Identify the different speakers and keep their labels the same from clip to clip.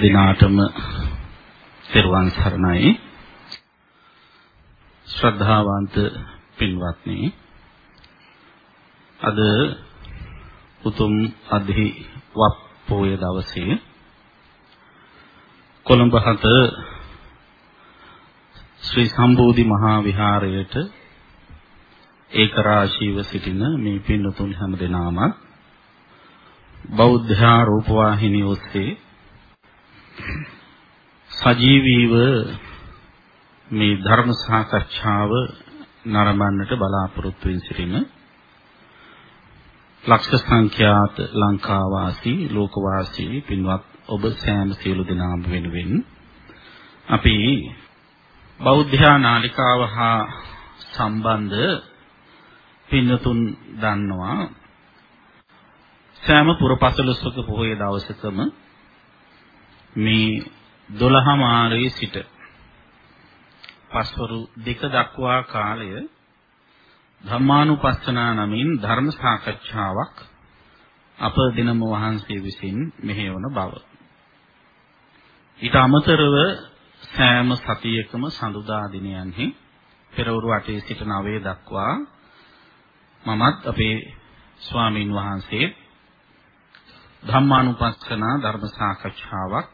Speaker 1: හැම දිනාටම තෙරුවන් සරණයි. ශ්‍රද්ධාවන්ත පින්වත්නි අද උතුම් අධි වප්පෝය දවසේ කොළඹ හත ශ්‍රී සම්බෝධි මහා විහාරයට ඒක රාශීව සිටින මේ පින්වතුන් හැම දෙනාම බෞද්ධ රූපවාහිනිය ඔස්සේ සජීවීව මේ ධර්ම සාකච්ඡාව නරඹන්නට බලාපොරොත්තු වෙන සිටින ලක්ෂ සංඛ්‍යාත ලංකාවාසී ලෝකවාසී පින්වත් ඔබ සෑම සියලු දෙනාම වෙනුවෙන් අපි බෞද්ධ නාලිකාව හා සම්බන්ධ පින්නතුන් දන්නවා. සෑම පුරපසළොස්වක පොහොය දවසකම මේ 12 මාරයේ සිට පස්වරු දෙක දක්වා කාලය ධම්මානුපස්සනා නමින් ධර්ම සාකච්ඡාවක් අප දිනම වහන්සේ විසින් මෙහෙයවන බව. ඊට අමතරව සෑම සතියකම සඳුදා දිනයන්හි පෙරවරු 8 සිට 9 දක්වා මමත් අපේ ස්වාමින් වහන්සේ ධම්මානුපස්සනා ධර්ම සාකච්ඡාවක්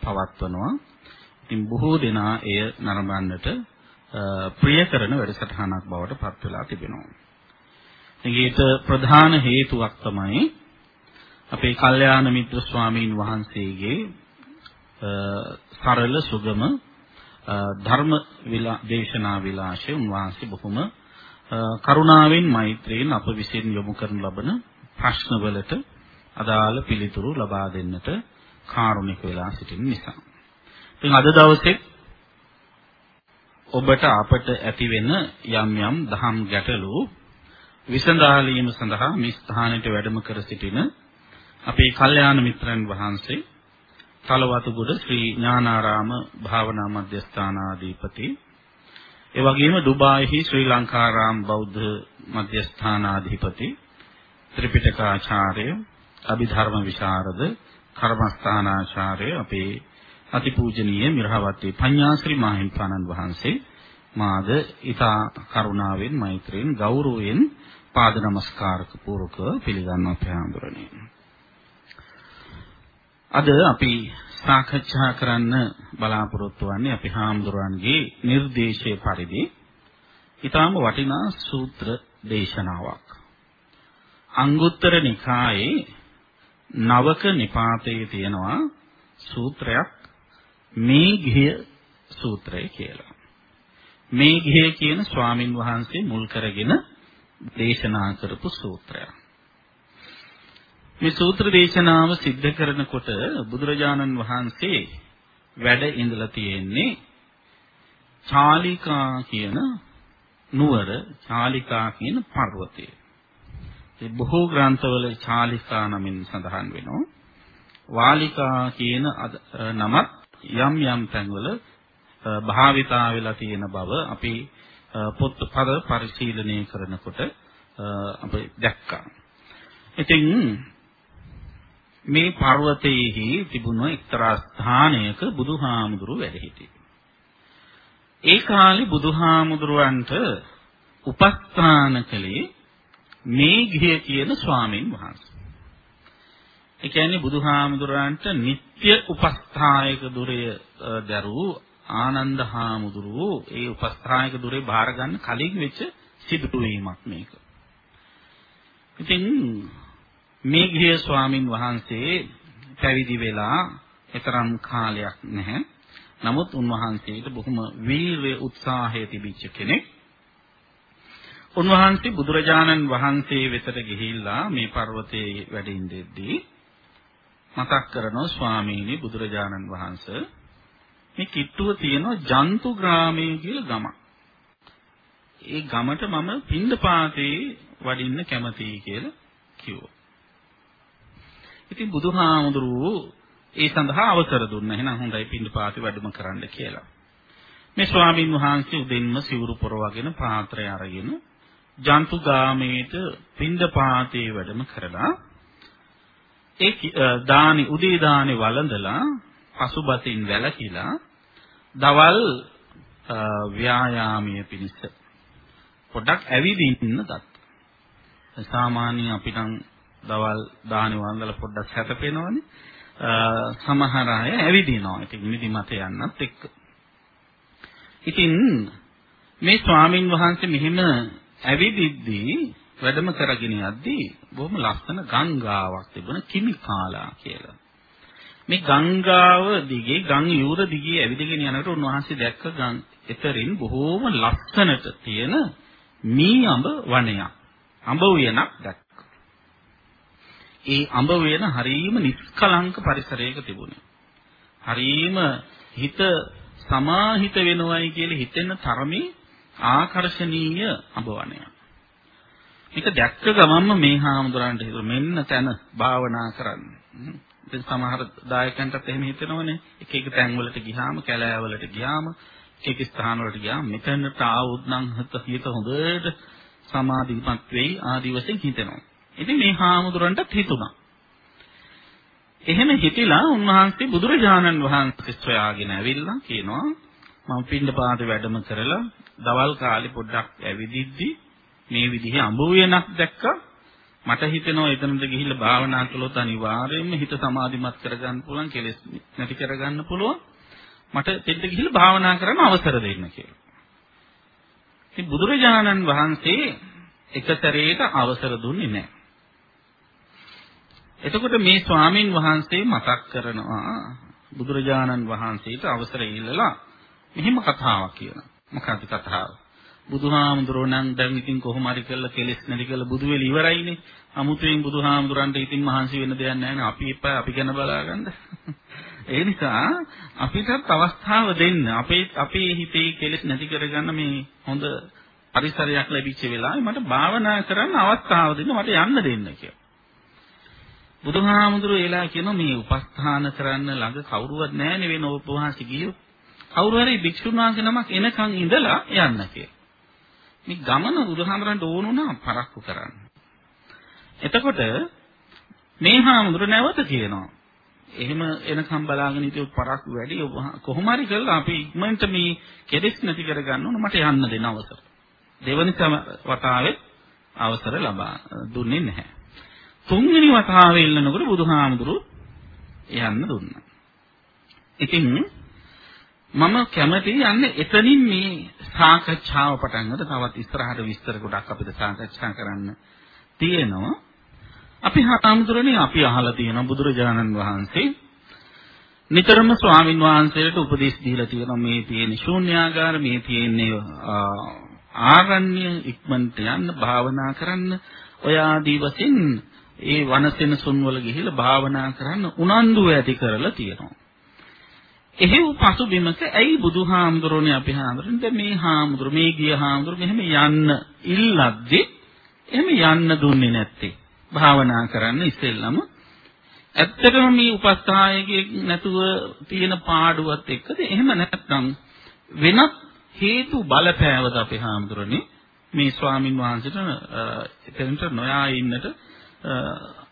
Speaker 1: පවත්වනවා. ඉතින් බොහෝ දෙනා එය නරඹන්නට ප්‍රිය කරන වැඩසටහනක් බවට පත් වෙලා තිබෙනවා. ඒකට ප්‍රධාන හේතුවක් තමයි අපේ කල්යාණ මිත්‍ර ස්වාමීන් වහන්සේගේ සරල සුගම ධර්ම දේශනා විලාසය උන්වහන්සේ බොහොම කරුණාවෙන් මෛත්‍රියෙන් අප විසින් යොමු කරන ලබන ප්‍රශ්නවලට අදාළ පිළිතුරු ලබා දෙන්නට කාරුණික වෙලා සිටින නිසා. ඉතින් අද දවසේ ඔබට අපට ඇති වෙන යම් යම් දහම් ගැටලු විසඳාලීම සඳහා මේ ස්ථානයට වැඩම කර සිටින අපේ කල්යාණ මිත්‍රයන් වහන්සේ තලවතුගොඩ ශ්‍රී ඥානාරාම භාවනා මධ්‍යස්ථානාධිපති ඒ වගේම ඩුබායිහි ශ්‍රී ලංකාරාම බෞද්ධ මධ්‍යස්ථානාධිපති ත්‍රිපිටකාචාර්ය අභිධර්ම විශාරද කර්මස්ථානාචාර්ය අපේ අතිපූජනීය මිරහවත්තේ පඤ්ඤාශ්‍රී මාහිම්පාණන් වහන්සේ මාද ඊතා කරුණාවෙන් මෛත්‍රියෙන් ගෞරවයෙන් පාද නමස්කාරක පූර්වක පිළිගන්නවා ප්‍රාම්බරණේ. අද අපි සාකච්ඡා කරන්න බලාපොරොත්තු වෙන්නේ අපි හාමුදුරන්ගේ නිර්දේශයේ පරිදි ඊටාම වටිනා සූත්‍ර දේශනාවක්. අංගුත්තර නිකායේ නවක නිපාතයේ තියෙනවා සූත්‍රයක් මේ ගිය සූත්‍රය කියලා. මේ ගිය කියන ස්වාමින් වහන්සේ මුල් කරගෙන දේශනා කරපු සූත්‍රයක්. මේ සූත්‍ර දේශනාව සිද්ධ කරනකොට බුදුරජාණන් වහන්සේ වැඩ ඉඳලා තියෙන්නේ චාලිකා කියන නුවර චාලිකා කියන පර්වතයේ. ඒ බොහෝ ග්‍රන්ථවල චාලිකා නමින් සඳහන් වෙනවා. වාලිකා කියන නමත් යම් යම් තැන්වල භාවිතා වෙලා තියෙන බව අපි පොත් පද පරිශීලනය කරනකොට අපි දැක්කා. ඉතින් මේ පර්වතයේහි තිබුණ එක්තරා ස්ථානයක බුදුහාමුදුරු වැඩ සිටියේ. ඒ කාලේ බුදුහාමුදුරුවන්ට උපස්ථාන කළේ මේ ගිය කියන ස්වාමීන් වහන්සේ. ඒ කියන්නේ බුදුහාමුදුරන්ට නিত্য උපස්ථායක දුරය දරූ ආනන්ද හාමුදුරුවෝ ඒ උපස්ථායක දුරේ බාර ගන්න කලින් වෙච්ච සිදුවීමක් මේක. ඉතින් මේ ගිය ස්වාමින් වහන්සේ පැවිදි වෙලා තරම් කාලයක් නැහැ. නමුත් උන්වහන්සේට බොහොම වීර්ය උත්සාහය තිබිච්ච කෙනෙක්. උන්වහන්සේ බුදුරජාණන් වහන්සේ වෙතට ගිහිල්ලා මේ පර්වතයේ වැඩින් දෙද්දී මතක් කරනවා ස්වාමීනි බුදුරජාණන් වහන්සේ මේ කිට්ටුව තියෙන ජන්තු ග්‍රාමයේ කියලා ගමක්. ඒ ගමට මම පින්දපාතේ වඩින්න කැමතියි කියලා කිව්වා. ඉතින් බුදුහාමුදුරුවෝ ඒ සඳහා අවසර දුන්නා. එහෙනම් හොඳයි පින්දපාතේ වැඩම කරන්න කියලා. මේ ස්වාමින් වහන්සේ උදෙන්ම සිවුරු පොරවගෙන පාත්‍රය අරගෙන ජන්තු ගාමේට පින්දපාතේ වැඩම කරලා ඒ දානි උදේ දානි වළඳලා පසුබතින් වැළකීලා දවල් ව්‍යායාමයේ පිණිස පොඩ්ඩක් ඇවිදින්න ගත්තා. සාමාන්‍ය අපිට දවල් දාහනේ වන්දලා පොඩ්ඩක් හැතපෙනවනේ. සමහර අය ඇවිදිනවා. ඉතින් නිදිමත යන්නත් එක්ක. ඉතින් මේ ස්වාමින් වහන්සේ මෙහෙම ඇවිදිද්දී වැඩම කරගෙන යද්දී බොහොම ලස්සන ගංගාවක් තිබුණ කිමිකාලා කියලා. මේ ගංගාව දිගේ ගම් යූර දිගේ ඇවිදගෙන යනකොට උන්වහන්සේ දැක්ක ගම් එතරින් බොහෝම ලස්සනට තියෙන මී අඹ වනයක්. අඹ උයනක් දැක්කා. ඒ අඹ උයන හරීම නිෂ්කලංක පරිසරයක තිබුණේ. හරීම හිත සමාහිත වෙනවයි කියලා හිතෙන තරමේ ආකර්ශනීය අඹ වනයක්. මේක දැක්ක ගමන්ම මේ හාමුදුරන්ට හිතුවා මෙන්න තැන භාවනා කරන්න. ඉතින් සමහර දායකයන්ටත් එහෙම හිතෙනවනේ. එක එක තැන් වලට ගියාම කැලෑ වලට ගියාම එක එක ස්ථාන වලට ගියාම මෙතනට ආවොත් නම් හිත හොඳට සමාධිමත් වෙයි ආදි වශයෙන් හිතෙනවා. ඉතින් මේ හාමුදුරන්ටත් හිතුණා. එහෙම හිතිලා උන්වහන්සේ බුදුරජාණන් වහන්සේ සොයාගෙන ඇවිල්ලා කියනවා මම පින්නපාත වැඩම කරලා දවල් කාලේ පොඩ්ඩක් ඇවිදිද්දි මේ විදිහේ අඹ වේනක් දැක්කා මට හිතෙනවා එතනට ගිහිල්ලා භාවනා කළොත් අනිවාර්යයෙන්ම හිත සමාධිමත් කරගන්න පුළුවන් කෙලෙස් නැති කරගන්න පුළුවන් මට දෙන්න ගිහිල්ලා භාවනා කරන්න අවසර දෙන්න කියලා. ඉතින් බුදුරජාණන් වහන්සේ එක සැරේට අවසර දුන්නේ නැහැ. එතකොට මේ ස්වාමින් වහන්සේ මතක් කරනවා බුදුරජාණන් වහන්සේට අවසර ඉල්ලලා මෙහිම කතාවක් කියනවා. මොකක්ද කතාව? බුදුහාමුදුරෝ නම් දැන් ඉතින් කොහොම හරි කරලා කෙලෙස් නැති කරලා බුදු වෙල ඉවරයිනේ. අමුතුවෙන් බුදුහාමුදුරන්ට ඉතින් මහන්සි වෙන්න දෙයක් නැහැ නේ. අපි එපා අපි ගැන බලාගන්න. ඒ නිසා අපිටත් අවස්ථාව දෙන්න. අපේ අපේ හිතේ කෙලෙස් නැති කරගන්න මේ හොඳ පරිසරයක් ලැබිච්ච වෙලාවේ මට භාවනා කරන්න අවස්ථාව දෙන්න මට යන්න දෙන්න කියලා. බුදුහාමුදුරුවෝ එලා කියනවා මේ උපස්ථාන කරන්න ළඟ කවුරුවත් නැහැ නේ වෙන උපවාසී ගියෝ. කවුරු හරි භික්ෂුන් වහන්සේ නමක් එනකන් ඉඳලා යන්න කියලා. මේ ගමන බුදුහාමරන්ට ඕන වුණා පරක්කු කරන්න. එතකොට මේ හාමුදුර නැවත කියනවා. එහෙම එනකම් බලාගෙන ඉතින් පරක්කු වැඩි කොහොම හරි කරලා අපි ඉක්මනට මේ කෙලෙස් නැති කරගන්න ඕන මට යන්න දෙන අවසර. දෙවනි වතාවෙත් අවසර ලබා දුන්නේ නැහැ. තුන්වෙනි වතාවේ ඉල්ලනකොට බුදුහාමුදුරු යන්න දුන්නා. ඉතින් මම කැමති යන්නේ එතනින් මේ සාකච්ඡාව පටන් ගන්න තවත් ඉස්සරහට විස්තර ගොඩක් අපිට සාකච්ඡා කරන්න තියෙනවා. අපි හාමුදුරනේ අපි අහලා තියෙනවා බුදුරජාණන් වහන්සේ නිතරම ස්වාමින් වහන්සේට උපදෙස් දීලා තියෙනවා මේ තියෙන ශූන්‍යාගාර මේ තියෙන්නේ ආරණ්‍ය ඉක්මනට යන්න භාවනා කරන්න ඔය ආදී වශයෙන් ඒ වනසෙන සුන්වල ගිහිල්ලා භාවනා කරන්න උනන්දු ඇති කරලා තියෙනවා. එහෙව් පසුබිමක ඇයි බුදුහාමුදුරනේ අපි හාමුදුරනේ මේ හාමුදුර මේ ගිය හාමුදුර මෙහෙම යන්න ඉල්ලද්දී එහෙම යන්න දුන්නේ නැත්තේ. භාවනා කරන්න ඉස්සෙල්ලම ඇත්තටම මේ උපස්ථායකයෙක් නැතුව තියෙන පාඩුවත් එක්කද එහෙම නැත්නම් වෙනත් හේතු බලපෑවද අපේ හාමුදුරනේ මේ ස්වාමින් වහන්සේට එතනට නොයා ඉන්නට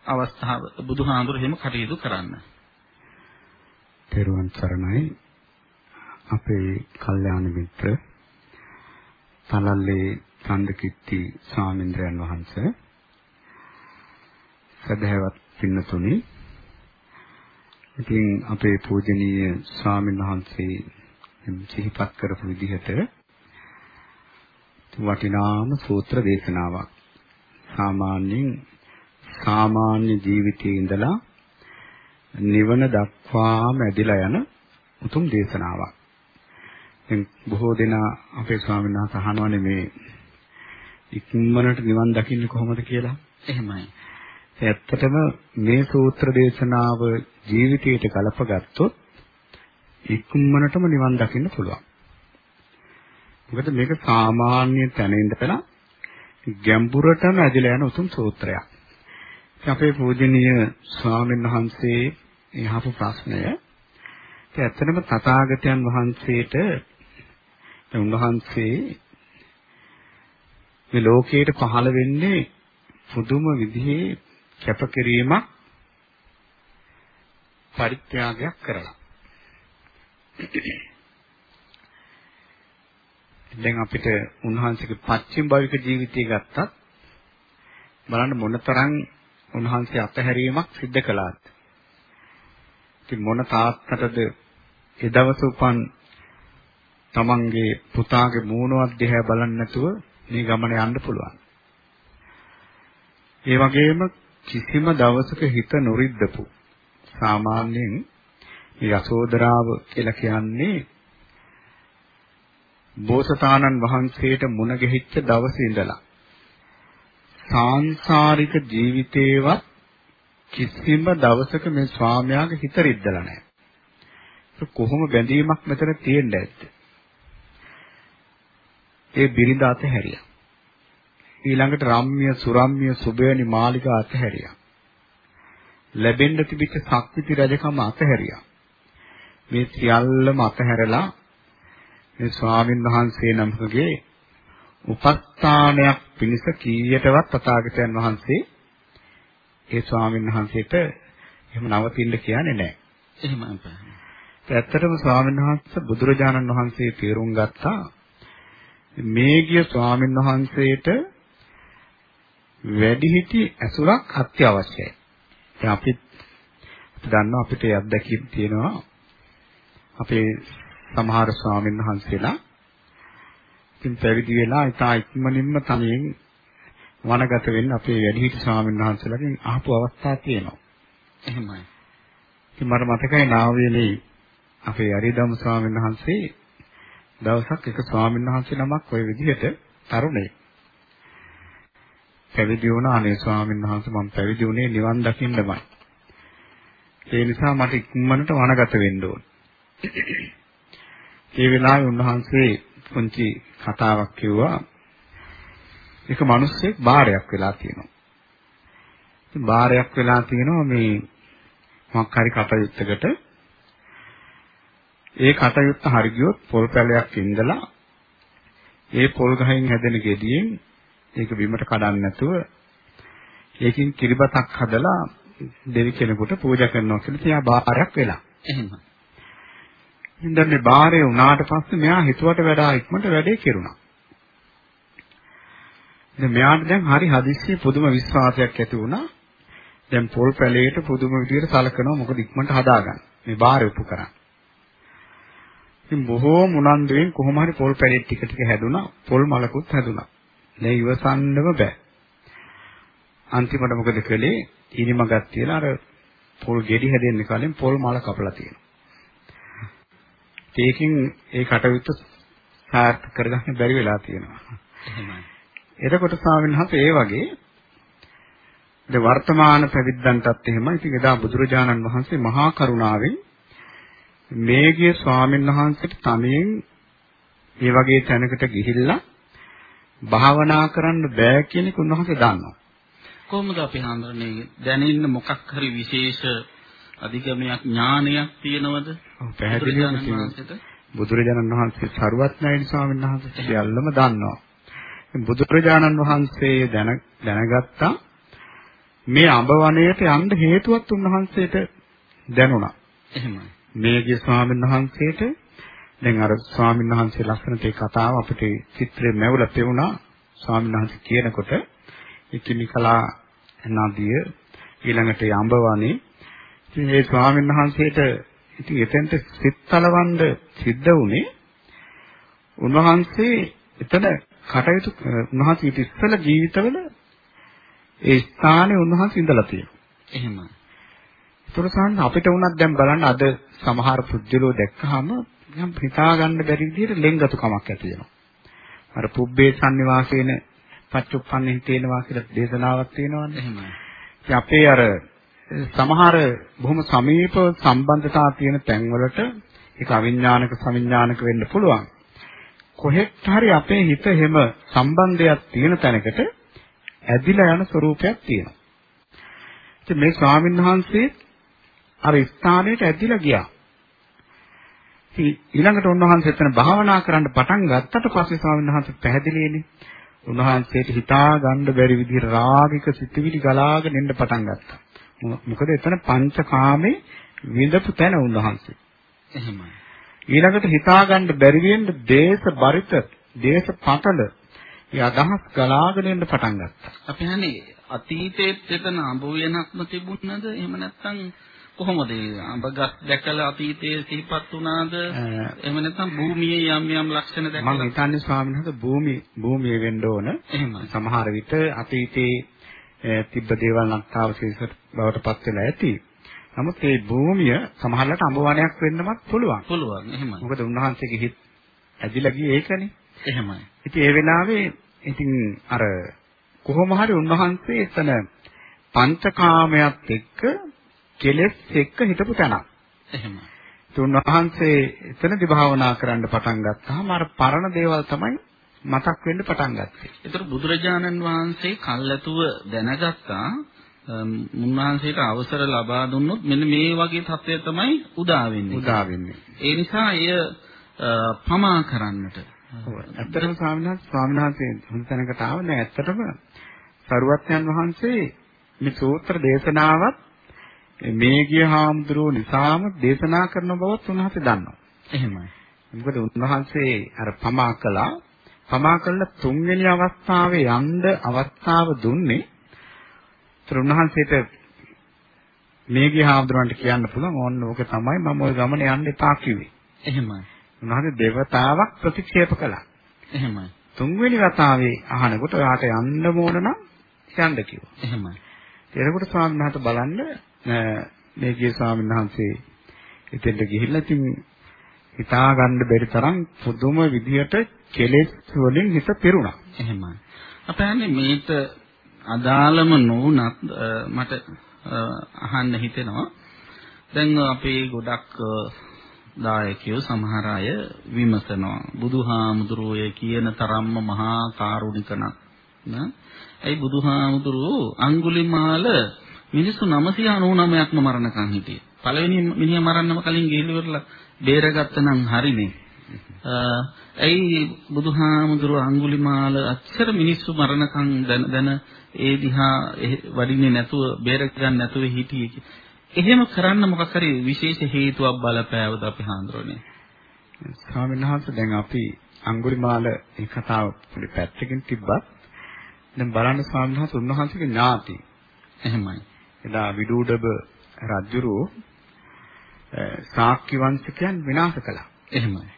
Speaker 1: අවස්ථාව බුදුහාමුදුර එහෙම කටයුතු කරන්න.
Speaker 2: තෙරුවන් සරණයි. අපේ කල්යාණ මිත්‍ර තලල්ලේ චන්දකිත්ති ස්වාමීන්ද්‍රයන් වහන්සේ සදහැවත් පින්නතුනි. ඉතින් අපේ පූජනීය ස්වාමීන් වහන්සේ සිහිපත් කරපු විදිහට වටිනාම සූත්‍ර දේශනාවක්. සාමාන්‍යයෙන් සාමාන්‍ය ජීවිතයේ ඉඳලා නිවන දක්වාම ඇදිලා යන උතුම් දේශනාවක්. දැන් බොහෝ දෙනා අපේ ස්වාමීන් වහන්සේ අහනවානේ මේ ඉක්මනට නිවන් දකින්නේ කොහොමද කියලා.
Speaker 1: එහෙමයි.
Speaker 2: ඇත්තටම මේ සූත්‍ර දේශනාව ජීවිතයට ගලපගත්තොත් ඉක්මනටම නිවන් දකින්න පුළුවන්. මොකද මේක සාමාන්‍ය තැන ඉඳලා ගැඹුරටම ඇදලා යන උතුම් සූත්‍රයක්. අපේ පූජනීය ස්වාමීන් වහන්සේ එහපු ප්‍රශ්නය. ඒ ඇත්තටම තථාගතයන් වහන්සේට උන්වහන්සේ මේ ලෝකයට පහළ වෙන්නේ පුදුම විදිහේ කැපකිරීමක් පරිත්‍යාගයක් කරලා. දැන් අපිට උන්වහන්සේගේ පච්චිම භවික ජීවිතය ගත්තත් බලන්න මොනතරම් උන්වහන්සේ අතහැරීමක් සිද්ධ කළාද. ඉතින් මොන තාත්තටද ඒ දවස උපන් තමන්ගේ පුතාගේ මූණවත් දිහා බලන්නේ නැතුව මේ ගමන යන්න පුළුවන්. ඒ වගේම කිසිම දවසක හිත නොරිද්දපු සාමාන්‍යයෙන් මේ යසෝදරාව කියලා කියන්නේ බෝසතාණන් වහන්සේට මුණ ගැහිච්ච දවසේ ඉඳලා සාංශාරික ජීවිතේවත් කිසිම දවසක මේ ස්වාමියාගේ හිත රිද්දලා නැහැ. ඒක කොහොම බැඳීමක් මෙතන තියෙන්න ඇද්ද? ඒ බිරිඳ අතහැරියා. ඊළඟට රම්ම්‍ය සුරම්‍ය සුබේනි මාලිකා අතහැරියා. ලැබෙන්න තිබිච්ච ශක්තිති රජකම අතහැරියා. මේ සියල්ලම අතහැරලා මේ ස්වාමින් වහන්සේ නමකගේ උපස්ථානයක් පිණිස කීයටවත් තථාගතයන් වහන්සේ ඒ ස්වාමින් වහන්සේට එහෙම නවතින්න කියන්නේ නැහැ.
Speaker 1: එහෙමයි.
Speaker 2: ඇත්තටම ස්වාමීන් වහන්සේ බුදුරජාණන් වහන්සේ තේරුම් ගත්තා මේ ගිය ස්වාමීන් වහන්සේට වැඩිහිටි ඇසුරක් අත්‍යවශ්‍යයි. දැන් අපි දන්නවා අපිට අත්දැකීම් තියෙනවා අපේ සමහර ස්වාමීන් වහන්සේලා ඉතින් පැවිදි වෙලා ඉතා ඉක්මනින්ම තනියෙන් වනගත වෙන්න අපේ වැඩිහිටි ස්වාමීන් වහන්සේලාගෙන් අහපු අවස්ථා තියෙනවා.
Speaker 1: එහෙමයි.
Speaker 2: ඉතින් මට මතකයි නාවේලේ අපේ අරිදම් ස්වාමීන් වහන්සේ දවසක් එක ස්වාමීන් වහන්සේ නමක් ওই විදිහට තරුණේ පැවිදි වුණා අනේ ස්වාමීන් වහන්සේ මම පැවිදි වුණේ නිවන් දකින්නමයි. ඒ නිසා මට ඉක්මනට වනගත වෙන්න ඕන. ඒ වෙලාවේ උන්වහන්සේ පුංචි කතාවක් කිව්වා. එක මිනිස්සෙක් බාරයක් වෙලා තියෙනවා. ඉතින් බාරයක් වෙලා තියෙනවා මේ මොකක් හරි කටයුත්තකට ඒ කටයුත්ත හරි ගියොත් පොල් පැලයක් ඉඳලා ඒ පොල් ගහෙන් හැදෙන ගෙඩියෙන් ඒක බිමට කඩන්න නැතුව ඒකින් කිරිබතක් හදලා දෙවි කෙනෙකුට පූජා කරනවා කියලා තියා බාරයක් වෙලා.
Speaker 1: එහෙමයි.
Speaker 2: ඉතින් මේ බාරේ වුණාට පස්සේ මෙයා හිතුවට වඩා ඉක්මනට වැඩේ කෙරුණා. ඉතින් මෙයාට දැන් හරි හදිස්සිය පුදුම විශ්වාසයක් ඇති වුණා. දැන් පොල් පැලේට පුදුම විදියට සලකනවා මොකද ඉක්මනට හදාගන්න. මේ බාරේ උපු කරා. ඉතින් බොහෝම උනන්දුවෙන් කොහොම හරි පොල් පැලෙට් ටික ටික හැදුනා. පොල් මලකුත් හැදුනා. දැන් ඉවසන්නම බෑ. අන්තිමට මොකද කළේ? ඉනිමගක් තියලා අර පොල් ගෙඩි හැදෙන්න කලින් පොල් මල කපලා තියෙනවා. ඒකෙන් ඒ කටයුත්ත සාර්ථක කරගන්න බැරි වෙලා තියෙනවා.
Speaker 1: එහෙමයි.
Speaker 2: එතකොට ස්වාමීන් වහන්සේ ඒ වගේ ද වර්තමාන පැවිද්දන්ටත් එහෙමයි. ඉතින් එදා බුදුරජාණන් වහන්සේ මහා කරුණාවෙන් මේගිය ස්වාමීන් වහන්සේට තනියෙන් ඒ වගේ තැනකට ගිහිල්ලා භාවනා කරන්න බෑ කියන එක උන්වහන්සේ දන්නවා.
Speaker 1: කොහොමද අපි හඳුනන්නේ දැනෙන්න මොකක් හරි විශේෂ අධිගමයක් ඥානයක් තියෙනවද?
Speaker 2: පැහැදිලිවම බුදුරජාණන් වහන්සේ සරුවත්නයින් ස්වාමීන් වහන්සේ සියල්ලම දන්නවා. බුදුරජාණන් වහන්සේ දැන දැනගත්තා මේ අඹ වනයේට යන්න හේතුවත් උන්වහන්සේට දැනුණා.
Speaker 1: එහෙමයි.
Speaker 2: මේගේ ස්වාමීන් වහන්සේට දැන් අර ස්වාමීන් වහන්සේ ලස්සනට ඒ කතාව අපිට චිත්‍රේ මැවුලා පෙවුණා ස්වාමීන් වහන්සේ කියනකොට ඉකිමිකලා නදිය ඊළඟට යඹවනේ ඉතින් ඒ ස්වාමීන් වහන්සේට ඉතින් එතෙන්ට සිත්තලවන්න සිද්ධ වුණේ උන්වහන්සේ එතන කටයුතු උන්වහන්සේ ඉස්සෙල්ල ජීවිතවල ඒ ස්ථානේ උන්වහන්සේ ඉඳලා තියෙනවා.
Speaker 1: එහෙමයි.
Speaker 2: ඒතර අපිට වුණත් දැන් බලන්න අද සමහර පුජ්‍යලෝ දැක්කහම නිකන් හිතා ගන්න බැරි විදිහට ලෙන්ගතුකමක් ඇති වෙනවා. අර පුබ්බේ සංනිවාසේන පච්චුප්පන්න හිතේනවා කියලා දේශනාවක් තියෙනවානේ.
Speaker 1: එහෙමයි.
Speaker 2: ඉතින් අපේ අර සමහර බොහොම සමීප සම්බන්ධතා තියෙන තැන්වලට ඒක අවිඥානික සවිඥානික වෙන්න පුළුවන්. කොහෙත් හරි අපේ හිත හැම සම්බන්ධයක් තියෙන තැනකට ඇදිලා යන ස්වરૂපයක් තියෙනවා. ඉතින් මේ ස්වාමීන් වහන්සේ අර ස්ථානයට ඇදිලා ගියා. ඊළඟට උන්වහන්සේ එතන භාවනා කරන්න පටන් ගත්තට පස්සේ ස්වාමීන් වහන්සේ පැහැදිලිනේ උන්වහන්සේට හිතා ගන්න බැරි විදිහට රාගික සිතුවිලි ගලාගෙන එන්න පටන් ගත්තා. මොකද එතන පංචකාමේ විඳපු තැන උන්වහන්සේ.
Speaker 1: එහෙමයි.
Speaker 2: ඊළඟට හිතාගන්න බැරි වෙන්න දේශ බරිත, දේශ පතල ඒ අදහස් ගලාගෙන එන්න පටන් ගත්තා.
Speaker 1: අපි හන්නේ අතීතයේත් එතන අඹ වෙනක්ම තිබුණාද? එහෙම නැත්නම් කොහොමද අඹ ගස් දැකලා අතීතයේ සිහිපත් වුණාද? එහෙම නැත්නම් භූමියේ යම් යම් ලක්ෂණ දැකලා
Speaker 2: මම හිතන්නේ ස්වාමීන් වහන්සේ භූමි භූමිය වෙන්න ඕන.
Speaker 1: එහෙමයි.
Speaker 2: සමහර විට අතීතයේ තිබ්බ දේවල් නැත්තාවශේෂ බවට පත් වෙලා ඇති. නමුත් මේ භූමිය සමහරවිට අඹ වනයක් වෙන්නමත් පුළුවන්.
Speaker 1: පුළුවන්. එහෙමයි.
Speaker 2: මොකද උන්වහන්සේගේ හිත ඇදිලා ගියේ ඒකනේ.
Speaker 1: එහෙමයි.
Speaker 2: ඉතින් ඒ වෙලාවේ ඉතින් අර කොහොම හරි උන්වහන්සේ එතන පංචකාමයට එක්ක කෙලෙස් එක්ක හිටපු තැනක්.
Speaker 1: එහෙමයි.
Speaker 2: උන්වහන්සේ එතනදි භාවනා කරන්න පටන් ගත්තාම අර පරණ දේවල් තමයි මතක් වෙන්න පටන් ගත්තේ.
Speaker 1: ඒතර බුදුරජාණන් වහන්සේ කල්ැතුව දැනගත්තා මුන්වහන්සේට අවසර ලබා දුන්නොත් මෙන්න මේ වගේ තත්ත්වය තමයි උදා වෙන්නේ.
Speaker 2: උදා වෙන්නේ.
Speaker 1: ඒ නිසා එය පමා කරන්නට.
Speaker 2: ඇත්තටම ස්වාමීන් වහන්සේ ස්වාමීන් වහන්සේ හොඳ තැනකට ආව නෑ. ඇත්තටම සරුවත්යන් වහන්සේ මේ සූත්‍ර දේශනාවත් මේ ගිය හාමුදුරුවෝ නිසාම දේශනා කරන බවත් උන්වහන්සේ දන්නවා.
Speaker 1: එහෙමයි.
Speaker 2: මොකද උන්වහන්සේ අර පමා කළා. පමා කළ තුන්වෙනි අවස්ථාවේ යන්න අවස්ථාව දුන්නේ උන්වහන්සේට මේ ගිය හාමුදුරන්ට කියන්න පුළුවන් ඕන්න ඕක තමයි මම ওই ගමන යන්න එපා කිව්වේ.
Speaker 1: එහෙමයි.
Speaker 2: උන්වහන්සේ දෙවතාවක් ප්‍රතික්ෂේප කළා.
Speaker 1: එහෙමයි.
Speaker 2: තුන්වෙනි වතාවේ අහනකොට ඔයාට යන්න ඕන නම් යන්න කිව්වා.
Speaker 1: එහෙමයි.
Speaker 2: එතකොට ස්වාමීන් වහන්සේ බලන්න මේ ගිය ස්වාමීන් වහන්සේ එතෙන්ට ගිහිල්ලා ඉතින් හිතා ගන්න බැරි තරම් පුදුම විදියට කෙලෙස් වලින් හිත පිරුණා.
Speaker 1: එහෙමයි. අපහන්නේ මේත අදාළම නොවුනත් මට අහන්න හිතෙනවා. දැන් අපේ ගොඩක් දායකයෝ සමහර අය විමසනවා බුදුහාමුදුරුවෝ කියන තරම්ම මහා කාරුණික නා ඒ බුදුහාමුදුරුවෝ අඟුලිමාල මිනිස්සු 999ක්ම මරණකම් හිටියේ. පළවෙනි මිනිහා මරන්නම කලින් ගිහිල්ලා බේරගත්ත නම් හරිනේ. ඇයි බුදුහාමුදුරුවෝ අඟුලිමාල අච්චර මිනිස්සු මරණකම් දැන දැන ඒ දිහා වඩින්නේ නැතුව බේර ගන්න නැතුව හිටියේ. එහෙම කරන්න මොකක් හරි විශේෂ හේතුවක් බලපෑවද අපි හාමුදුරනේ?
Speaker 2: ස්වාමීන් වහන්සේ දැන් අපි අඟුලිමාල මේ කතාව පොඩි පැත්තකින් තිබ්බත් දැන් බලන්න ස්වාමීන් වහන්සේ උන්වහන්සේගේ ඥාති.
Speaker 1: එහෙමයි.
Speaker 2: එදා විදුඩබ රජුරෝ ශාක්‍ය වංශිකයන් විනාශ කළා.
Speaker 1: එහෙමයි.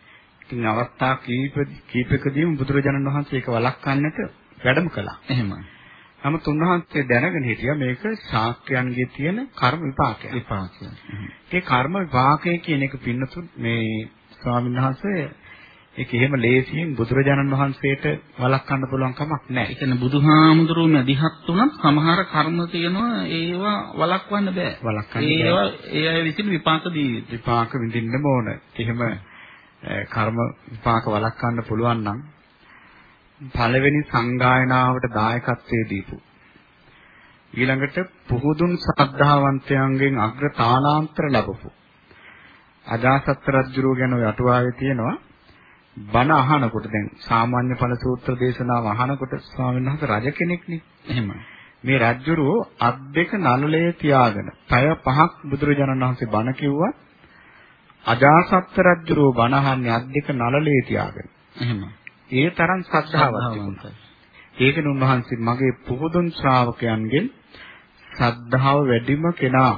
Speaker 2: ඉතින් අවස්ථා කීප කීපකදීම බුදුරජාණන් වහන්සේ ඒක වළක්වන්නට වැඩම කළා.
Speaker 1: එහෙමයි.
Speaker 2: නමුත් උන්වහන්සේ දැනගෙන හිටියා මේක ශාක්‍යයන්ගේ තියෙන කර්ම විපාකයක්.
Speaker 1: විපාකය.
Speaker 2: ඒ කර්ම විපාකය කියන එක පින්නතු මේ ස්වාමීන් වහන්සේ ඒක එහෙම ලේසියෙන් බුදුරජාණන් වහන්සේට වළක්වන්න පුළුවන් කමක් නැහැ.
Speaker 1: ඒ කියන්නේ බුදුහාමුදුරුවෝ මැදිහත් වුණත් සමහර කර්ම තියෙනවා ඒවා වළක්වන්න බෑ.
Speaker 2: වළක්වන්න
Speaker 1: ඒවා ඒ අය විසින් විපාක දී
Speaker 2: විපාක විඳින්න ඕන. එහෙම කර්ම විපාක වළක්වන්න පුළුවන් නම් පළවෙනි සංගායනාවට දායකත්වයේ දීපු ඊළඟට පුහුදුන් ශ්‍රද්ධාවන්තයන්ගෙන් අග්‍ර තානාන්තර ලැබපු අජාසත් රජුරෝ ගැන ඔය අටුවාවේ තියෙනවා බණ අහනකොට දැන් සාමාන්‍ය ඵල සූත්‍ර දේශනාව අහනකොට ස්වාමීන් වහන්සේ රජ කෙනෙක්නේ
Speaker 1: එහෙමයි
Speaker 2: මේ රජුරෝ අත් දෙක නළලේ තියාගෙන පය පහක් බුදුරජාණන් වහන්සේ බණ කිව්වා අජාසත් රජුරෝ බණ අහන්නේ අත් දෙක නළලේ තියාගෙන
Speaker 1: එහෙමයි
Speaker 2: ඒ තරම් ශ්‍රද්ධාවක් තිබුණා. ඒකෙන් උන්වහන්සේ මගේ පුහුදුන් ශ්‍රාවකයන්ගෙන් ශ්‍රද්ධාව වැඩිම කෙනා.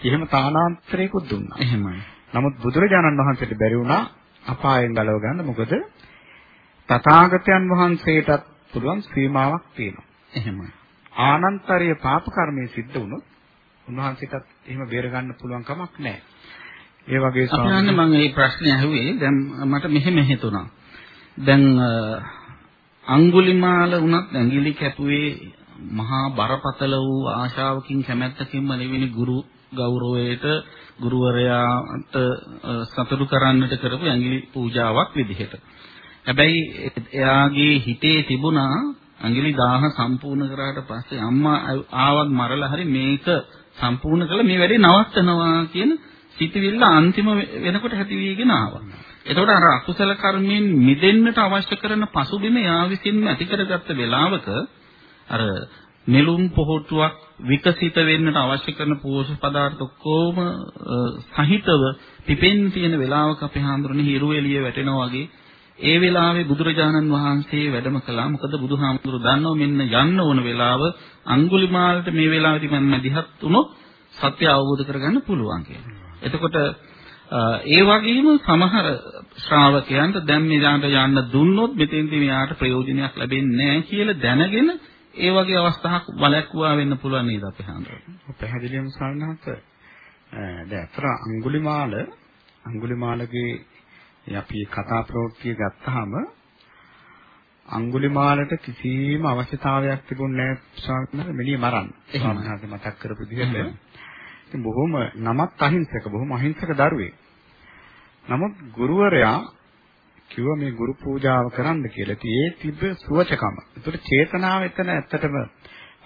Speaker 2: එහෙම තානාන්තරයකුත් දුන්නා.
Speaker 1: එහෙමයි.
Speaker 2: නමුත් බුදුරජාණන් වහන්සේට බැරි වුණා අපායෙන් ගලව ගන්න. මොකද තථාගතයන් වහන්සේටත් පුළුවන් සීමාවක් තියෙනවා.
Speaker 1: එහෙමයි.
Speaker 2: ආනන්තරීය පාප කර්මයේ සිද්ධ වුණොත් උන්වහන්සේටත් එහෙම බේර ගන්න පුළුවන් කමක් නැහැ. ඒ වගේ
Speaker 1: ස්වාමීන් මම මේ ප්‍රශ්නේ අහුවේ දැන් මට මෙහෙම හිතුණා. දැන් අඟුලිමාල වුණත් ඇඟිලි කැපුවේ මහා බරපතල වූ ආශාවකින් කැමැත්තකින්ම නෙවෙයි ගුරු ගෞරවයට ගුරුවරයාට සතුටු කරන්නට කරපු ඇඟිලි පූජාවක් විදිහට. හැබැයි එයාගේ හිතේ තිබුණා ඇඟිලි 1000 සම්පූර්ණ කරාට පස්සේ අම්මා ආවත් මරලා හරි මේක සම්පූර්ණ කළා මේ වැඩේ නවත්තනවා කියන සිතවිල්ල අන්තිම වෙනකොට ඇති වීගෙන ආවා. එතකොට අර අකුසල කර්මයෙන් මිදෙන්නට අවශ්‍ය කරන පසුබිම යා විසින්ම ඇති කරගත්ත වෙලාවක අර නෙළුම් පොහොට්ටුවක් විකසිත වෙන්නට අවශ්‍ය කරන පෝෂක පදාර්ථ ඔක්කොම සහිතව පිපෙන්න තියෙන වෙලාවක අපේ හාමුදුරනේ හිරු එළිය වැටෙනවා වගේ ඒ වෙලාවේ බුදුරජාණන් වහන්සේ වැඩම කළා. මොකද බුදුහාමුදුරු දන්නව මෙන්න යන්න ඕන වෙලාව අඟුලිමාලට මේ වෙලාවේදී මම මැදිහත් වුණොත් සත්‍ය අවබෝධ කරගන්න පුළුවන් කියලා. එතකොට ඒ වගේම සමහර ශ්‍රාවකයන්ට දැන් මෙයාට යන්න දුන්නොත් මෙතෙන්දී මෙයාට ප්‍රයෝජනයක් ලැබෙන්නේ නැහැ කියලා දැනගෙන ඒ වගේ අවස්ථාවක් බලක්වා වෙන්න පුළුවන් නේද අපේ හාමුදුරුවෝ?
Speaker 2: පැහැදිලිවම සාරණහත දැන් අතර අඟුලිමාල අඟුලිමාලගේ අපි කතා ප්‍රවෘත්තිය ගත්තාම අඟුලිමාලට කිසිම අවශ්‍යතාවයක් තිබුණේ නැහැ වහන්සේ මෙලිය මරන්න. වහන්සේ මතක් කරපු විදිහට. ඉතින් බොහොම නමත් අහිංසක බොහොම අහිංසක දරුවෙක්. නමුත් ගුරුවරයා කිව්වා මේ ගුරු පූජාව කරන්න කියලා. ඉතින් ඒ තිබ්බ සුවචකම. ඒතකොට චේතනාව එතන ඇත්තටම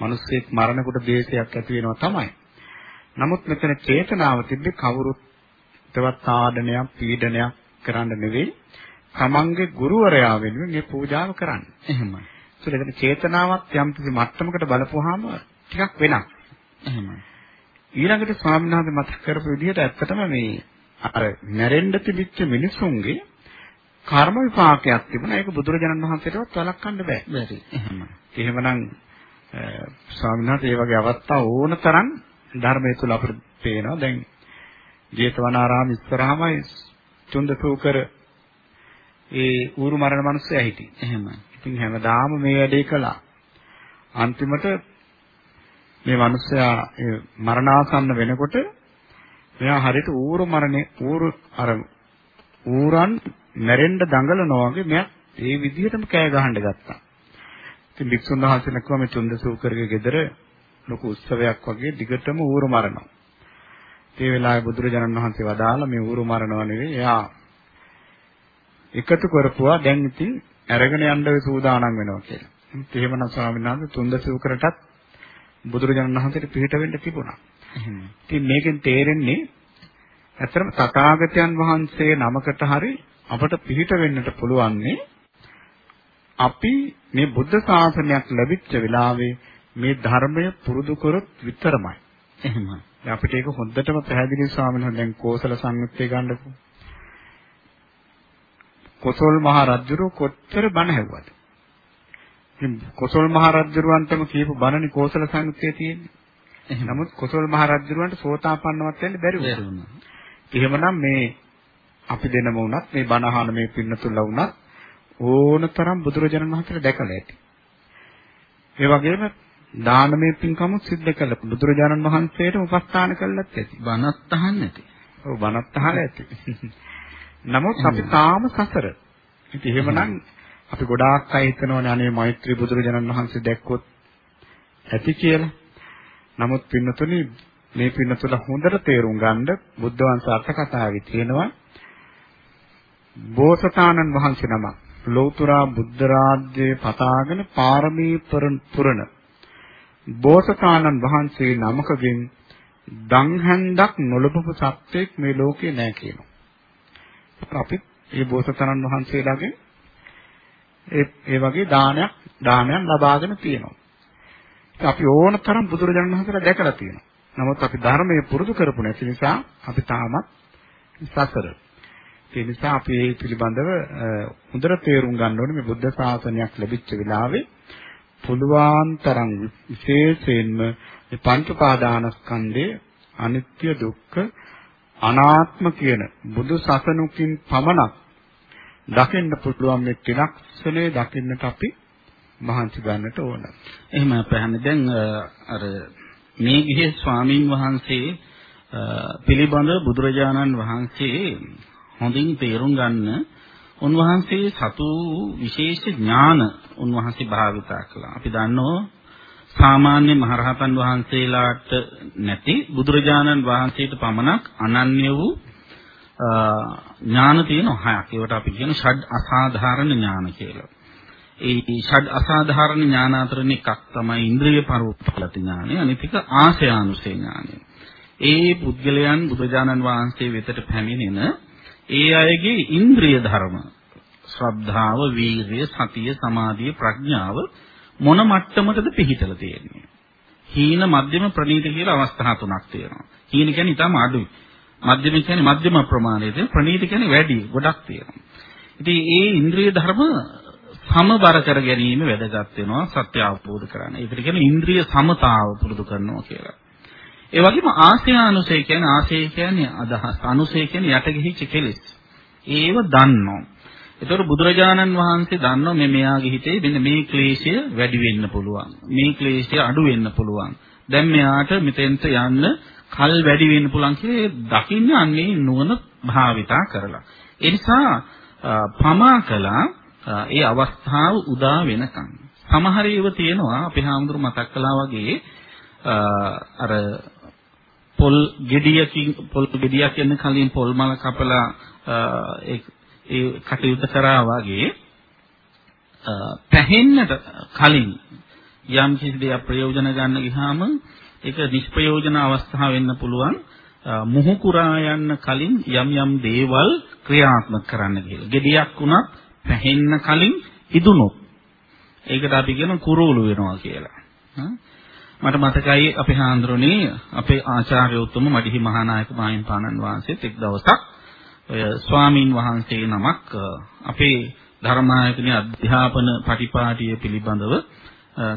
Speaker 2: මිනිස්සෙක් මරණකොට දේශයක් ඇති වෙනවා තමයි. නමුත් මෙතන චේතනාව තිබ්බේ කවුරුත් තවත් ආඩනයක් පීඩනයක් කරන්න නෙවෙයි. තමන්ගේ ගුරුවරයා වෙනුවෙන් මේ පූජාව කරන්න.
Speaker 1: එහෙමයි.
Speaker 2: ඒකට චේතනාවක් යම් කිසි මට්ටමකට බලපුවාම ටිකක් වෙනස්.
Speaker 1: එහෙමයි.
Speaker 2: ඊළඟට ස්වාමීන් වහන්සේ මතක් කරපු විදිහට ඇත්තටම මේ අර නැරෙන්න තිබිච්ච මිනිසුන්ගේ කර්ම විපාකයක් තිබුණා. ඒක බුදුරජාණන් වහන්සේටවත් වළක්වන්න බෑ.
Speaker 1: බැරි. එහෙමයි.
Speaker 2: එහෙමනම් ස්වාමීන් වහන්සේ මේ වගේ අවස්ථා ඕන තරම් ධර්මයේ තුල අපිට පේනවා. දැන් ජේතවනාරාම ඉස්සරහමයි චුන්දසූකර ඒ ඌරු මරණ මිනිස්සයා හිටියේ.
Speaker 1: එහෙමයි.
Speaker 2: ඉතින් හැමදාම මේ වැඩේ කළා. අන්තිමට මේ මිනිස්සයා මරණාසන්න වෙනකොට මෙයා හරියට ඌරු මරණේ ඌරු අර ඌරන් මැරෙන්න දඟලනවා වගේ මෙයා ඒ විදිහටම කෑ ගහන්න ගත්තා. ඉතින් වික්ෂුන් වහන්සේලා කිව්වා මේ චුන්දසූකරගේ ගෙදර ලොකු උත්සවයක් වගේ දිගටම ඌරු මරනවා. ඒ වෙලාවේ බුදුරජාණන් වහන්සේ වදාලා මේ ඌරු මරනවා නෙවෙයි එයා එකතු කරපුවා දැන් ඉතින් අරගෙන යන්න සූදානම් වෙනවා කියලා. එහෙමනම් ස්වාමීන් වහන්සේ තුන්දසූකරටත් බුදුරජාණන් වහන්සේට පිළිට වෙන්න තිබුණා. ඉතින් මේකෙන් තේරෙන්නේ ඇත්තටම තථාගතයන් වහන්සේ නමකට හරි අපට පිළිට වෙන්නට පුළුවන්නේ අපි මේ බුද්ධ ශාසනයක් ලැබිච්ච වෙලාවේ මේ ධර්මය පුරුදු කරොත් විතරමයි.
Speaker 1: එහෙමයි.
Speaker 2: අපිට ඒක හොඳටම පැහැදිලි ස්වාමීන් වහන්සේ දැන් කෝසල සංයුත්තේ ගන්නකො. කොසල් මහ රජුරු කොච්චර බණ හැව්වද? ඉතින් කොසල් මහ රජුරවන්ටම කියපු බණනි කෝසල සංයුත්තේ තියෙන්නේ. නමුත් කොසල් මහ රජුරවන්ට සෝතාපන්නවත් වෙන්න බැරි වුණා. එහෙමනම් මේ අපි දෙනම වුණත් මේ බණ අහන මේ පින්නතුල වුණත් ඕනතරම් බුදුරජාණන් වහන්සේලා දැකලා ඇති. ඒ වගේම දානමය පින්කම සිද්ධ කළ බුදුරජාණන් වහන්සේට උපස්ථාන කළත් ඇති.
Speaker 1: බණත් අහන්න ඇති.
Speaker 2: ඔව් බණත් අහලා ඇති. නමුත් අපි තාම සසර. ඉතින් එහෙමනම් අපි ගොඩාක් අය හිතනවානේ අනේ මෛත්‍රී බුදුරජාණන් වහන්සේ දැක්කොත් ඇති කියලා. නමුත් පින්නතුනි මේ පින්නතුල හොඳට තේරුම් ගන්න බුද්ධ වංශ අර්ථ කතාවේ තියෙනවා බෝසතාණන් වහන්සේ නම ලෞතුරා බුද්ධ රාජ්‍යයේ පතාගෙන පාරමී පුරන බෝසතාණන් වහන්සේ නමකගෙන් දංහන්දක් නොලබපු සත්වෙක් මේ ලෝකේ නැහැ කියනවා. අපි මේ බෝසතාණන් වහන්සේලාගෙන් ඒ ඒ වගේ දානයක් දානයක් ලබාගෙන තියෙනවා. අපි ඕන තරම් බුදුරජාණන් වහන්සේලා දැකලා තියෙනවා. නමුත් අපි ධර්මයේ පුරුදු කරපු නැති නිසා අපි තාමත් සසර. ඒ නිසා අපි මේ පිළිබඳව හොඳට තේරුම් ගන්න ඕනේ මේ බුද්ධ ශාසනයක් ලැබිච්ච වෙලාවේ පුළුවන් තරම් විශේෂයෙන්ම මේ පංච පාදානස්කන්ධයේ අනිත්‍ය දුක්ඛ අනාත්ම කියන බුදු සසනුකින් පමණක් දකින්න පුළුවන් මේ ත්‍රිලක්ෂණය දකින්නට අපි මහන්සි ගන්නට ඕන.
Speaker 1: එහෙම අපහන්නේ දැන් අර මේ ගිහේ ස්වාමින් වහන්සේ පිළිබඳ බුදුරජාණන් වහන්සේ හොඳින් තේරුම් ගන්න උන්වහන්සේ සතු විශේෂ ඥාන උන්වහන්සේ භාවිතා කළා. අපි දන්නවා සාමාන්‍ය මහරහතන් වහන්සේලාට නැති බුදුරජාණන් වහන්සේට පමණක් අනන්‍ය වූ ඥාන තියෙන හයක්. ඒවට අපි කියන ෂඩ් අසාධාරණ ඥාන කියලා. ඒ ෂඩ් අසාධාරණ ඥාන අතරින් එකක් තමයි ඉන්ද්‍රිය පරෝපලති ඥානය. අනිත් එක ආශයානුසේ ඥානය. ඒ පුද්ගලයන් බුදුරජාණන් වහන්සේ වෙතට පැමිණෙන ඒ අයගේ ඉන්ද්‍රිය ධර්ම ශ්‍රද්ධාව, වීරිය, සතිය, සමාධිය, ප්‍රඥාව මොන මට්ටමකද පිහිටලා තියෙන්නේ? හීන මධ්‍යම ප්‍රනීත කියලා අවස්ථා තුනක් තියෙනවා. හීන කියන්නේ ඊටම අඩුයි. මධ්‍යම කියන්නේ මධ්‍යම ප්‍රමාණයද ප්‍රනීත කියන්නේ වැඩි ගොඩක් තියෙනවා. ඉතින් ඒ ඉන්ද්‍රිය ධර්ම සමබර කර ගැනීම වැදගත් වෙනවා සත්‍ය අවබෝධ කරගන්න. ඒකට කියන්නේ ඉන්ද්‍රිය සමතාව පුරුදු කරනවා කියලා. ඒ වගේම ආසයානුසය කියන්නේ ආසය කියන්නේ අදහස්. අනුසය කියන්නේ යට ගිහිච්ච කෙලෙස්. ඒව දන්නවා. ඒතකොට බුදුරජාණන් වහන්සේ දන්නවා මේ මෙයාගේ හිතේ මෙන්න මේ ක්ලේශය වැඩි වෙන්න පුළුවන්. මේ ක්ලේශය අඩු වෙන්න පුළුවන්. දැන් මෙයාට මෙතෙන්ට යන්න කල් වැඩි වෙන්න පුළුවන් කියලා දකින්න අන්නේ නුවණ භාවිතා කරලා. ඒ නිසා පමා කළා ඒ අවස්ථාව උදා වෙනකන්. සමහර ඒවා තියෙනවා අපි හාමුදුරු මතක් කළා වගේ අර පොල් ගෙඩියකින් පොල් ගෙඩියක් යන කලින් පොල් මල කපලා ඒ කටයුතු කරා වගේ පැහෙන්නට කලින් යම් කිසි දෙයක් ප්‍රයෝජන ගන්න ගියාම ඒක නිෂ්ප්‍රයෝජන අවස්ථාව වෙන්න පුළුවන් මුහු කුරා යන්න කලින් යම් යම් දේවල් ක්‍රියාත්මක කරන්න කියලා. gediyak උනත් පැහෙන්න කලින් ඉදුණොත් ඒකට අපි කියන කුරුළු වෙනවා කියලා. මට මතකයි අපේ හාන්දරුනේ අපේ ආචාර්ය උතුම මඩිහි මහානායක මාහිම්පාණන් වහන්සේත් එක් දවසක් ඔය ස්වාමින් වහන්සේ නමක් අපේ ධර්මායතනයේ අධ්‍යාපන පටිපාටිය පිළිබඳව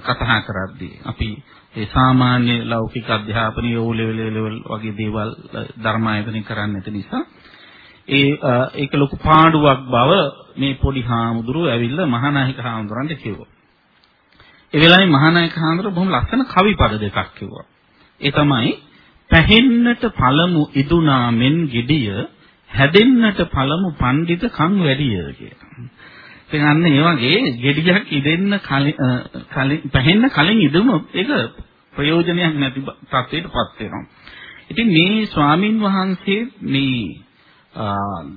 Speaker 1: කතා කරද්දී අපි ඒ සාමාන්‍ය ලෞකික අධ්‍යාපනයේ ඕ ලෙවල් ලෙවල් වගේ දේවල් ධර්මායතනෙ කරන්නේ නැති නිසා ඒ ඒක ලොකු පාඩුවක් බව මේ පොඩි හාමුදුරුවෝ ඇවිල්ලා මහානායක හාමුදුරන්ට කිව්වා. ඒ වෙලාවේ මහානායක හාමුදුරුවෝ බොහොම ලස්සන කවි පද දෙකක් කිව්වා. ඒ තමයි පැහෙන්නට පළමු ඉදුනා මෙන් gediya හැදෙන්නට පළමු පඬිත කන් වැඩිය කියලා. ඉතින් අන්න ඒ වගේ gediyak ඉදෙන්න කලින් පැහෙන්න කලින් ඉදුණොත් ඒක ප්‍රයෝජනයක් නැති තත්ත්වයකටපත් වෙනවා. ඉතින් මේ ස්වාමින් වහන්සේ මේ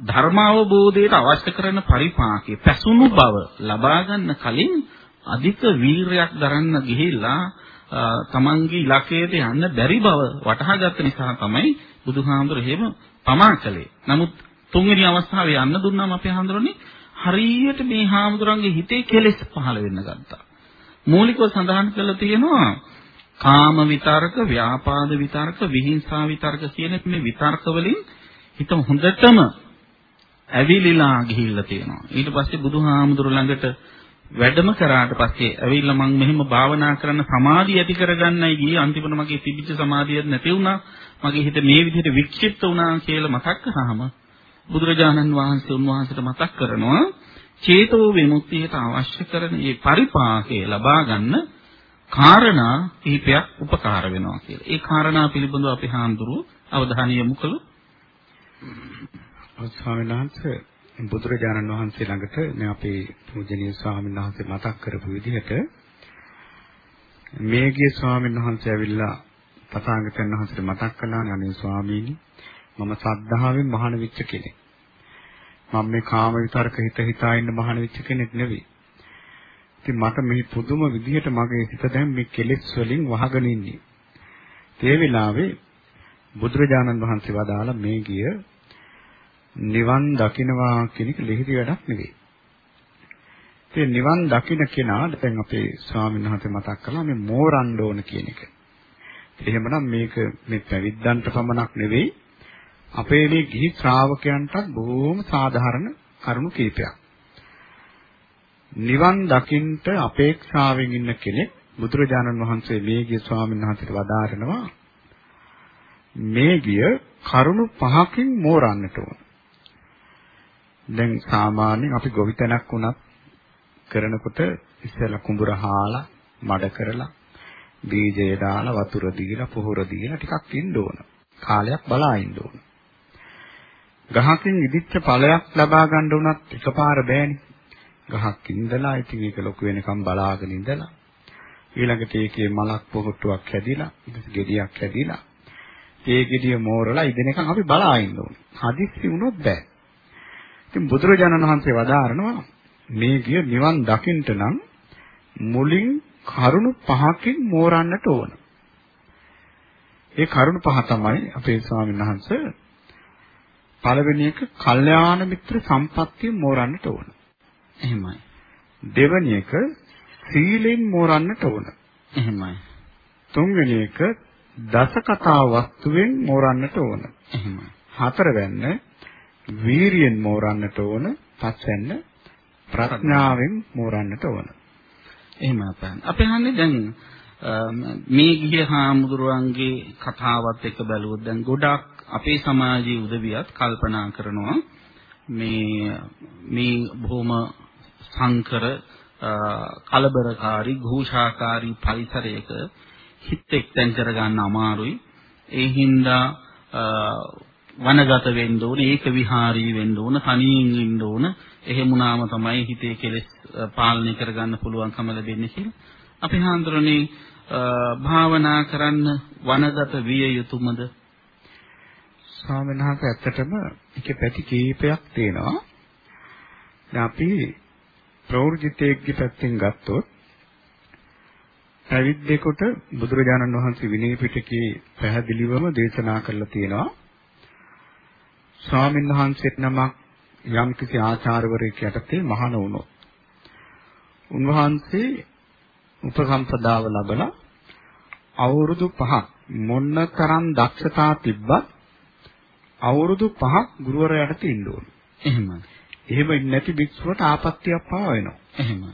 Speaker 1: ධර්මාවබෝධයට අවශ්‍ය කරන පරිපාකේ පැසුණු බව ලබා ගන්න කලින් අධික වීරයක් දරන්න ගිහිල්ලා තමන්ගේ ඉලක්කයට යන්න බැරි බව වටහාගත්ත නිසා තමයි බුදුහාමුදුර එහෙම පමා කළේ. නමුත් තුන්වෙනි අවස්ථාවේ යන්න දුන්නාම අපේ හාමුදුරනේ හරියට මේ හාමුදුරන්ගේ හිතේ කෙලෙස් පහළ වෙන්න ගත්තා. මූලිකව සඳහන් කරලා තියෙනවා කාම විතරක, ව්‍යාපාද විතරක, විහිංසා විතරක කියන මේ විතරක වලින් හිත හොඳටම ඇවිලිලා ගිහිල්ලා තියෙනවා. ඊට පස්සේ බුදුහාමුදුර ළඟට වැඩම කරාට පස්සේ ඇවිල්ලා මම මෙහෙම භාවනා කරන්න සමාධිය ඇති කරගන්නයි ගියේ අන්තිමට මගේ තිබිච්ච සමාධිය නැති වුණා මගේ හිත මේ විදිහට වික්ෂිප්ත වුණා කියලා මතක් කරාම බුදුරජාණන් වහන්සේ උන්වහන්සේට මතක් කරනවා චේතෝ විමුක්තියට අවශ්‍ය කරන මේ පරිපාකය ලබා ගන්න කාරණා කිහිපයක් උපකාර වෙනවා කියලා. ඒ කාරණා පිළිබඳව අපි හාමුදුරුවෝ අවධානය යොමු කළොත්
Speaker 2: ස්වාමීන් වහන්සේ බුදුරජාණන් වහන්සේ ළඟට මේ අපේ පූජනීය ස්වාමීන් වහන්සේ මතක් කරපු විදිහට මේගිය ස්වාමීන් වහන්සේ ඇවිල්ලා තථාගතයන් වහන්සේට මතක් කළානේ අනේ ස්වාමීනි මම සද්ධාවෙන් මහාන වෙච්ච කෙනෙක්. මම මේ කාම විතරක හිත හිතා ඉන්න මහාන වෙච්ච කෙනෙක් නෙවෙයි. ඉතින් මට මේ පුදුම විදිහට මගේ හිත දැන් මේ කෙලෙස් වලින් වහගෙන ඉන්නේ. ඒ වෙලාවේ බුදුරජාණන් වහන්සේ වදාලා මේ ගිය නිවන් දකින්නවා කියන එක ලිහිරි වැඩක් නෙවෙයි. ඒ නිවන් දකින්න කෙනා දැන් අපේ ස්වාමීන් වහන්සේ මතක් කළා මේ මෝරන්න ඕන කියන එක. එහෙමනම් මේක මේ පැවිද්දන්ට පමණක් නෙවෙයි අපේ මේ ගිහි ශ්‍රාවකයන්ටත් බොහොම සාධාරණ කරුණු කීපයක්. නිවන් දකින්ට අපේක්ෂාවෙන් ඉන්න කෙනෙක් බුදුරජාණන් වහන්සේ මේ ගිය ස්වාමීන් වහන්සේට වදාරනවා මේ ගිය කරුණු පහකින් මෝරන්නට ඕන. දැන් සාමාන්‍යයෙන් අපි ගොවිතැනක් වුණත් කරනකොට ඉස්සෙල්ලා කුඹුර හාලා මඩ කරලා බීජය දාලා වතුර දීලා පොහොර දීලා ටිකක් ඉන්න ඕන. කාලයක් බලා ඉන්න ඕන. ගහකින් ඉදිච්ච ඵලයක් ලබා ගන්න උනත් එකපාර බෑනේ. ගහක් ඉඳලා ඉතින් ඒක ලොකු වෙනකම් බලාගෙන ඉඳලා ඊළඟට ඒකේ මලක් පොහොට්ටුවක් හැදිලා ඊට ගෙඩියක් හැදිලා ඒ ගෙඩිය මෝරලා ඉදෙනකම් අපි බලා ඉන්න ඕනේ. හදිස්සි වුණොත් බෑ. ඉතින් බුදුරජාණන් වහන්සේ වදාරනවා මේ ගිය නිවන් දකින්න නම් මුලින් කරුණු පහකින් මෝරන්නට ඕන. ඒ කරුණු පහ තමයි අපේ ස්වාමීන් වහන්සේ පළවෙනි එක කල්යාණ මිත්‍ර සම්පත්තිය මෝරන්නට ඕන.
Speaker 1: එහෙමයි.
Speaker 2: දෙවෙනි එක සීලෙන් මෝරන්නට ඕන.
Speaker 1: එහෙමයි.
Speaker 2: තුන්වෙනි එක දස කතා වස්තුවෙන් මෝරන්නට ඕන.
Speaker 1: එහෙමයි.
Speaker 2: හතරවැන්න වීරියෙන් මෝරන්නට ඕන. පස්වැන්න ප්‍රඥාවෙන් මෝරන්නට ඕන.
Speaker 1: එහෙම අපහන්. අපි අහන්නේ දැන් මේ ගිය හාමුදුරුවන්ගේ කතාවත් එක්ක බැලුවොත් දැන් ගොඩක් අපේ සමාජයේ උදවියත් කල්පනා කරනවා මේ මේ බොහොම සංකර කලබරකාරී ഘോഷාකාරී පරිසරයක හිත එක්තෙන් කරගන්න අමාරුයි. ඒ හින්දා වනගත වෙන්න ඕන, ඒක විහාරී වෙන්න ඕන, තනියෙන් ඉන්න ඕන. එහෙම වුණාම තමයි හිතේ කෙලෙස් පාලනය කරගන්න පුළුවන්කම ලැබෙන්නේ කියලා. අපි හාන්දරනේ භාවනා කරන්න වනගත විය යුතුමද?
Speaker 2: ස්වාමීන් වහන්සේ ඇත්තටම ඒකේ පැති කීපයක් තියෙනවා. දැන් අපි ප්‍රවෘජිතයෙක්ගේ පැත්තෙන් ගත්තොත් පැවිද්දෙකුට බුදුරජාණන් වහන්සේ විනය පිටකේ පැහැදිලිවම දේශනා කරලා තියෙනවා. ස්වාමීන් වහන්සේට නමක් යම්කිසි ආචාර්යවරයෙක් යටතේ මහාන වුණොත් උන්වහන්සේ උපසම්පදාව ලැබලා අවුරුදු 5ක් මොන්නතරම් දක්ෂතා තිබ්බත් අවුරුදු 5ක් ගුරුවරයාට ඉන්න ඕනේ.
Speaker 1: එහෙමයි.
Speaker 2: එහෙම නැති භික්ෂුවට ආපත්‍යක් පාව වෙනවා.
Speaker 1: එහෙමයි.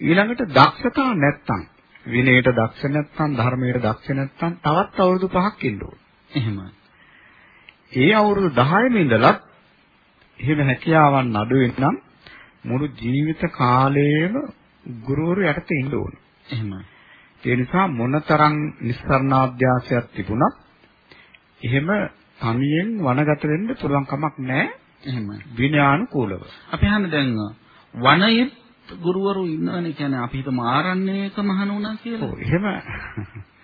Speaker 2: ඊළඟට දක්ෂතා නැත්තම් විනයට දක්ෂ නැත්තම් ධර්මයට දක්ෂ නැත්තම් තවත් අවුරුදු 5ක් ඉන්න ඕනේ.
Speaker 1: එහෙමයි.
Speaker 2: ඒ අවුරුදු 10 ඉඳලත් එහෙම හැකියාවන් අඩු වෙනම් මුළු ජීවිත කාලයේම ගුරුවරු යටතේ ඉන්න ඕනේ.
Speaker 1: එහෙමයි.
Speaker 2: ඒ නිසා මොනතරම් නිස්සාරණාභ්‍යාසයක් තිබුණත් එහෙම තනියෙන් වනගත වෙන්න පුළුවන් කමක් නැහැ.
Speaker 1: එහෙමයි.
Speaker 2: විනයානුකූලව.
Speaker 1: අපි අහන්නේ දැන් වනයේ ගුරුවරු ඉන්නවනේ කියන්නේ අපි හිතමු ආරණ්‍යයක මහණ වුණා කියලා.
Speaker 2: ඔව් එහෙම.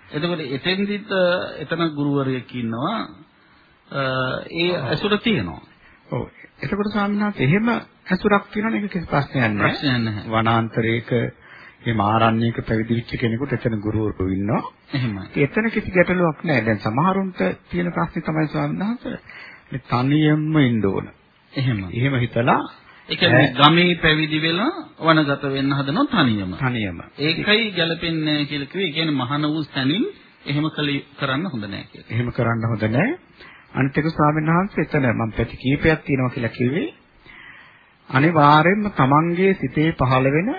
Speaker 1: එතකොට එතෙන්දිත් එතන ගුරුවරයෙක් ඉන්නවා. ඒ ඇසුර තියෙනවා.
Speaker 2: ඔව්. එතකොට ස්වාමීන් වහන්සේ එහෙම ඇසුරක් තියෙනවනේ ඒක කිසි ප්‍රශ්නයක් නැහැ.
Speaker 1: ප්‍රශ්නයක් නැහැ.
Speaker 2: වනාන්තරයක මේ ආරණ්‍යයක පැවිදි වෙච්ච කෙනෙකුට එතන ගුරුවරු ඉන්නවා.
Speaker 1: එහෙමයි.
Speaker 2: එතන කිසි ගැටලුවක් නැහැ. දැන් සමහරුන්ට තියෙන ප්‍රශ්නේ තමයි ස්වාමීන් වහන්සේ මේ තනියෙන්ම ඉන්න ඕන.
Speaker 1: එහෙම.
Speaker 2: එහෙම හිතලා
Speaker 1: ඒ කියන්නේ ගමේ පැවිදි වෙලා වනගත වෙන්න හදනවා තනියම.
Speaker 2: තනියම.
Speaker 1: ඒකයි ගැලපෙන්නේ කියලා කිව්වේ. ඒ කියන්නේ මහාන වූ තැනින් එහෙම කරන්න හොඳ නැහැ කියලා.
Speaker 2: එහෙම කරන්න හොඳ නැහැ. අනිත් එක ස්වාමීන් වහන්සේ එතන මම පැති කීපයක් තියෙනවා කියලා කිව්වේ. අනිවාර්යයෙන්ම Tamanගේ සිතේ පහළ වෙන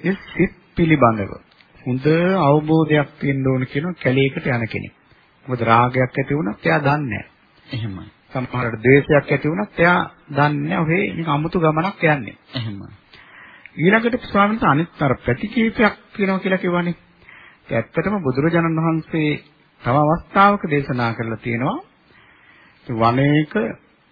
Speaker 2: ඒ සිත් පිළිබඳව හොඳ අවබෝධයක් තියෙන්න ඕන කියන කැලේකට යන කෙනෙක්. මොකද රාගයක් ඇති වුණත් එයා දන්නේ නැහැ.
Speaker 1: එහෙමයි.
Speaker 2: සමහරවිට ද්වේෂයක් ඇති වුණත් එයා දන්නේ නැහැ. ඔහේ නිකන් අමුතු ගමනක් යන්නේ.
Speaker 1: එහෙමයි.
Speaker 2: ඊළඟට ස්වාමීන් වහන්සේ අනිත් අර ප්‍රතිකීපයක් කියනවා කියලා කිව්වනේ. ඒ ඇත්තටම බුදුරජාණන් වහන්සේ තව අවස්ථාවක දේශනා කරලා තියෙනවා. වනයේක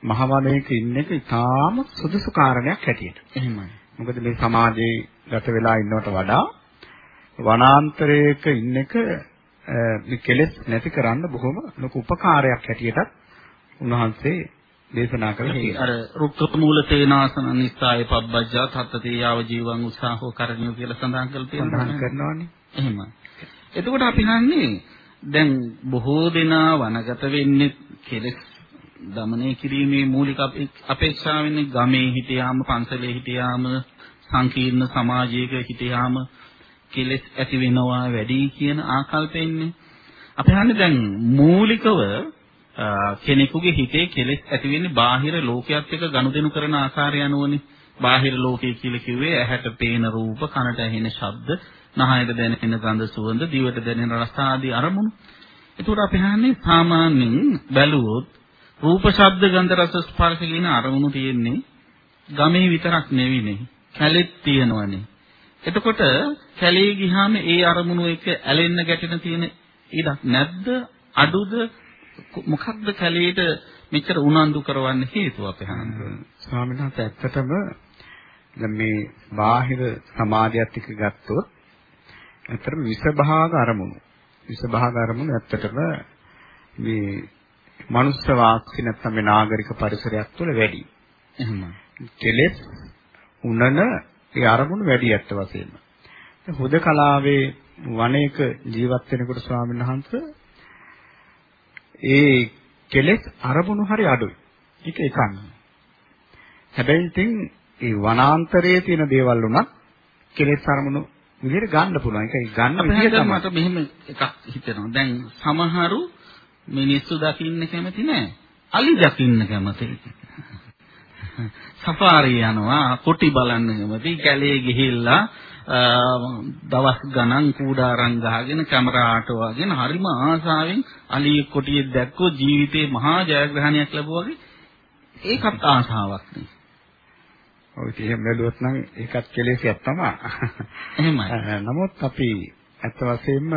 Speaker 2: මහ වනයේක ඉන්න එක ඉතාම සුදුසු කාරණයක් හැටියට.
Speaker 1: එහෙමයි.
Speaker 2: මොකද මේ සමාජයේ ගත වෙලා ඉන්නවට වඩා වනාන්තරයක ඉන්න එක මේ කෙලෙස් නැති කරන්න බොහොම ලොකු උපකාරයක් හැටියට උන්වහන්සේ දේශනා කළා.
Speaker 1: අර රුක්ක මූල තේනාසන නිස්සාය පබ්බජ්ජා තත්තේ යාව ජීවං උත්සාහෝ කරණිය කියලා සඳහන් කරලා තියෙනවා.
Speaker 2: සඳහන් කරනවානේ.
Speaker 1: එහෙමයි. එතකොට අපි හන්නේ දැන් බොහෝ දෙනා වනගත වෙන්නේ කෙලෙස් දමනය කිරීමේ මූලික අපේක්ෂාවෙන්නේ ගමේ හිටියාම පන්සලේ හිටියාම සංකීර්ණ සමාජයක හිටියාම කෙලෙස් ඇති වෙනවා වැඩි කියන ආකල්පෙන්නේ අපි හන්නේ දැන් මූලිකව කෙනෙකුගේ හිතේ කෙලෙස් ඇති වෙන්නේ බාහිර ලෝකයක් එක්ක ගනුදෙනු කරන ආකාරය අනුවනේ. බාහිර ලෝකය කියලා කිව්වේ ඇහැට පේන රූප කනට ඇහෙන ශබ්ද නහයට දැනෙන ගඳ සුවඳ දිවට දැනෙන රස ආදී අරමුණු. ඒකට අපි හන්නේ සාමාන්‍යයෙන් බැලුවොත් රූප ශබ්ද ගන්ධ රස ස්පර්ශ කියන අරමුණු තියෙන්නේ ගමේ විතරක් නෙවිනේ කැලෙත් තියෙනවනේ. එතකොට කැලේ ගියාම ඒ අරමුණු එක ඇලෙන්න ගැටෙන තියෙන ඉඩක් නැද්ද? අඩුද? මොකක්ද කැලේට මෙච්චර උනන්දු කරවන්න හේතුව අපේ හඳුනන
Speaker 2: ස්වාමීන් වහන්සේ ඇත්තටම දැන් මේ බාහිර සමාජයත් එක්ක ගත්තොත් ඇත්තටම විසභාග අරමුණු. විසභාග අරමුණු ඇත්තටම මේ මනුස්ස වාස්ති නැත්නම් මේ නාගරික පරිසරයක් තුළ වැඩි.
Speaker 1: එහෙම.
Speaker 2: කෙලෙස් උනන ඒ අරමුණු වැඩි ඇත්ත වශයෙන්ම. හුදකලාවේ වනයේක ජීවත් වෙනකොට ස්වාමීන් වහන්සේ ඒ කෙලෙස් අරමුණු හරි අඩුයි. ඒක එකක්. හැබැයි ඉතින් ඒ වනාන්තරයේ තියෙන දේවල් උනත් කෙලෙස් අරමුණු විදිහට ගන්න පුළුවන්. ඒක ගන්න විදිහ තමයි.
Speaker 1: මට මෙහෙම එකක් හිතෙනවා. දැන් සමහරු මිනිස්සු දකින්න කැමති නෑ. අලි දකින්න කැමති. සෆාරි යනවා, කොටි බලන්න කැමති, කැලේ ගිහිල්ලා දවස් ගණන් කූඩාරම් ගහගෙන කැමරාට වගෙන හරිම ආසාවෙන් අලි කොටියෙක් දැක්කොත් ජීවිතේ මහා ජයග්‍රහණයක් ලැබුවා වගේ ඒකත් ආසාවක් නේ.
Speaker 2: ඔය එහෙම බැලුවොත් නම් ඒකත් කෙලෙසයක් තමයි.
Speaker 1: එහෙමයි.
Speaker 2: නමුත් අපි ඇත්ත වශයෙන්ම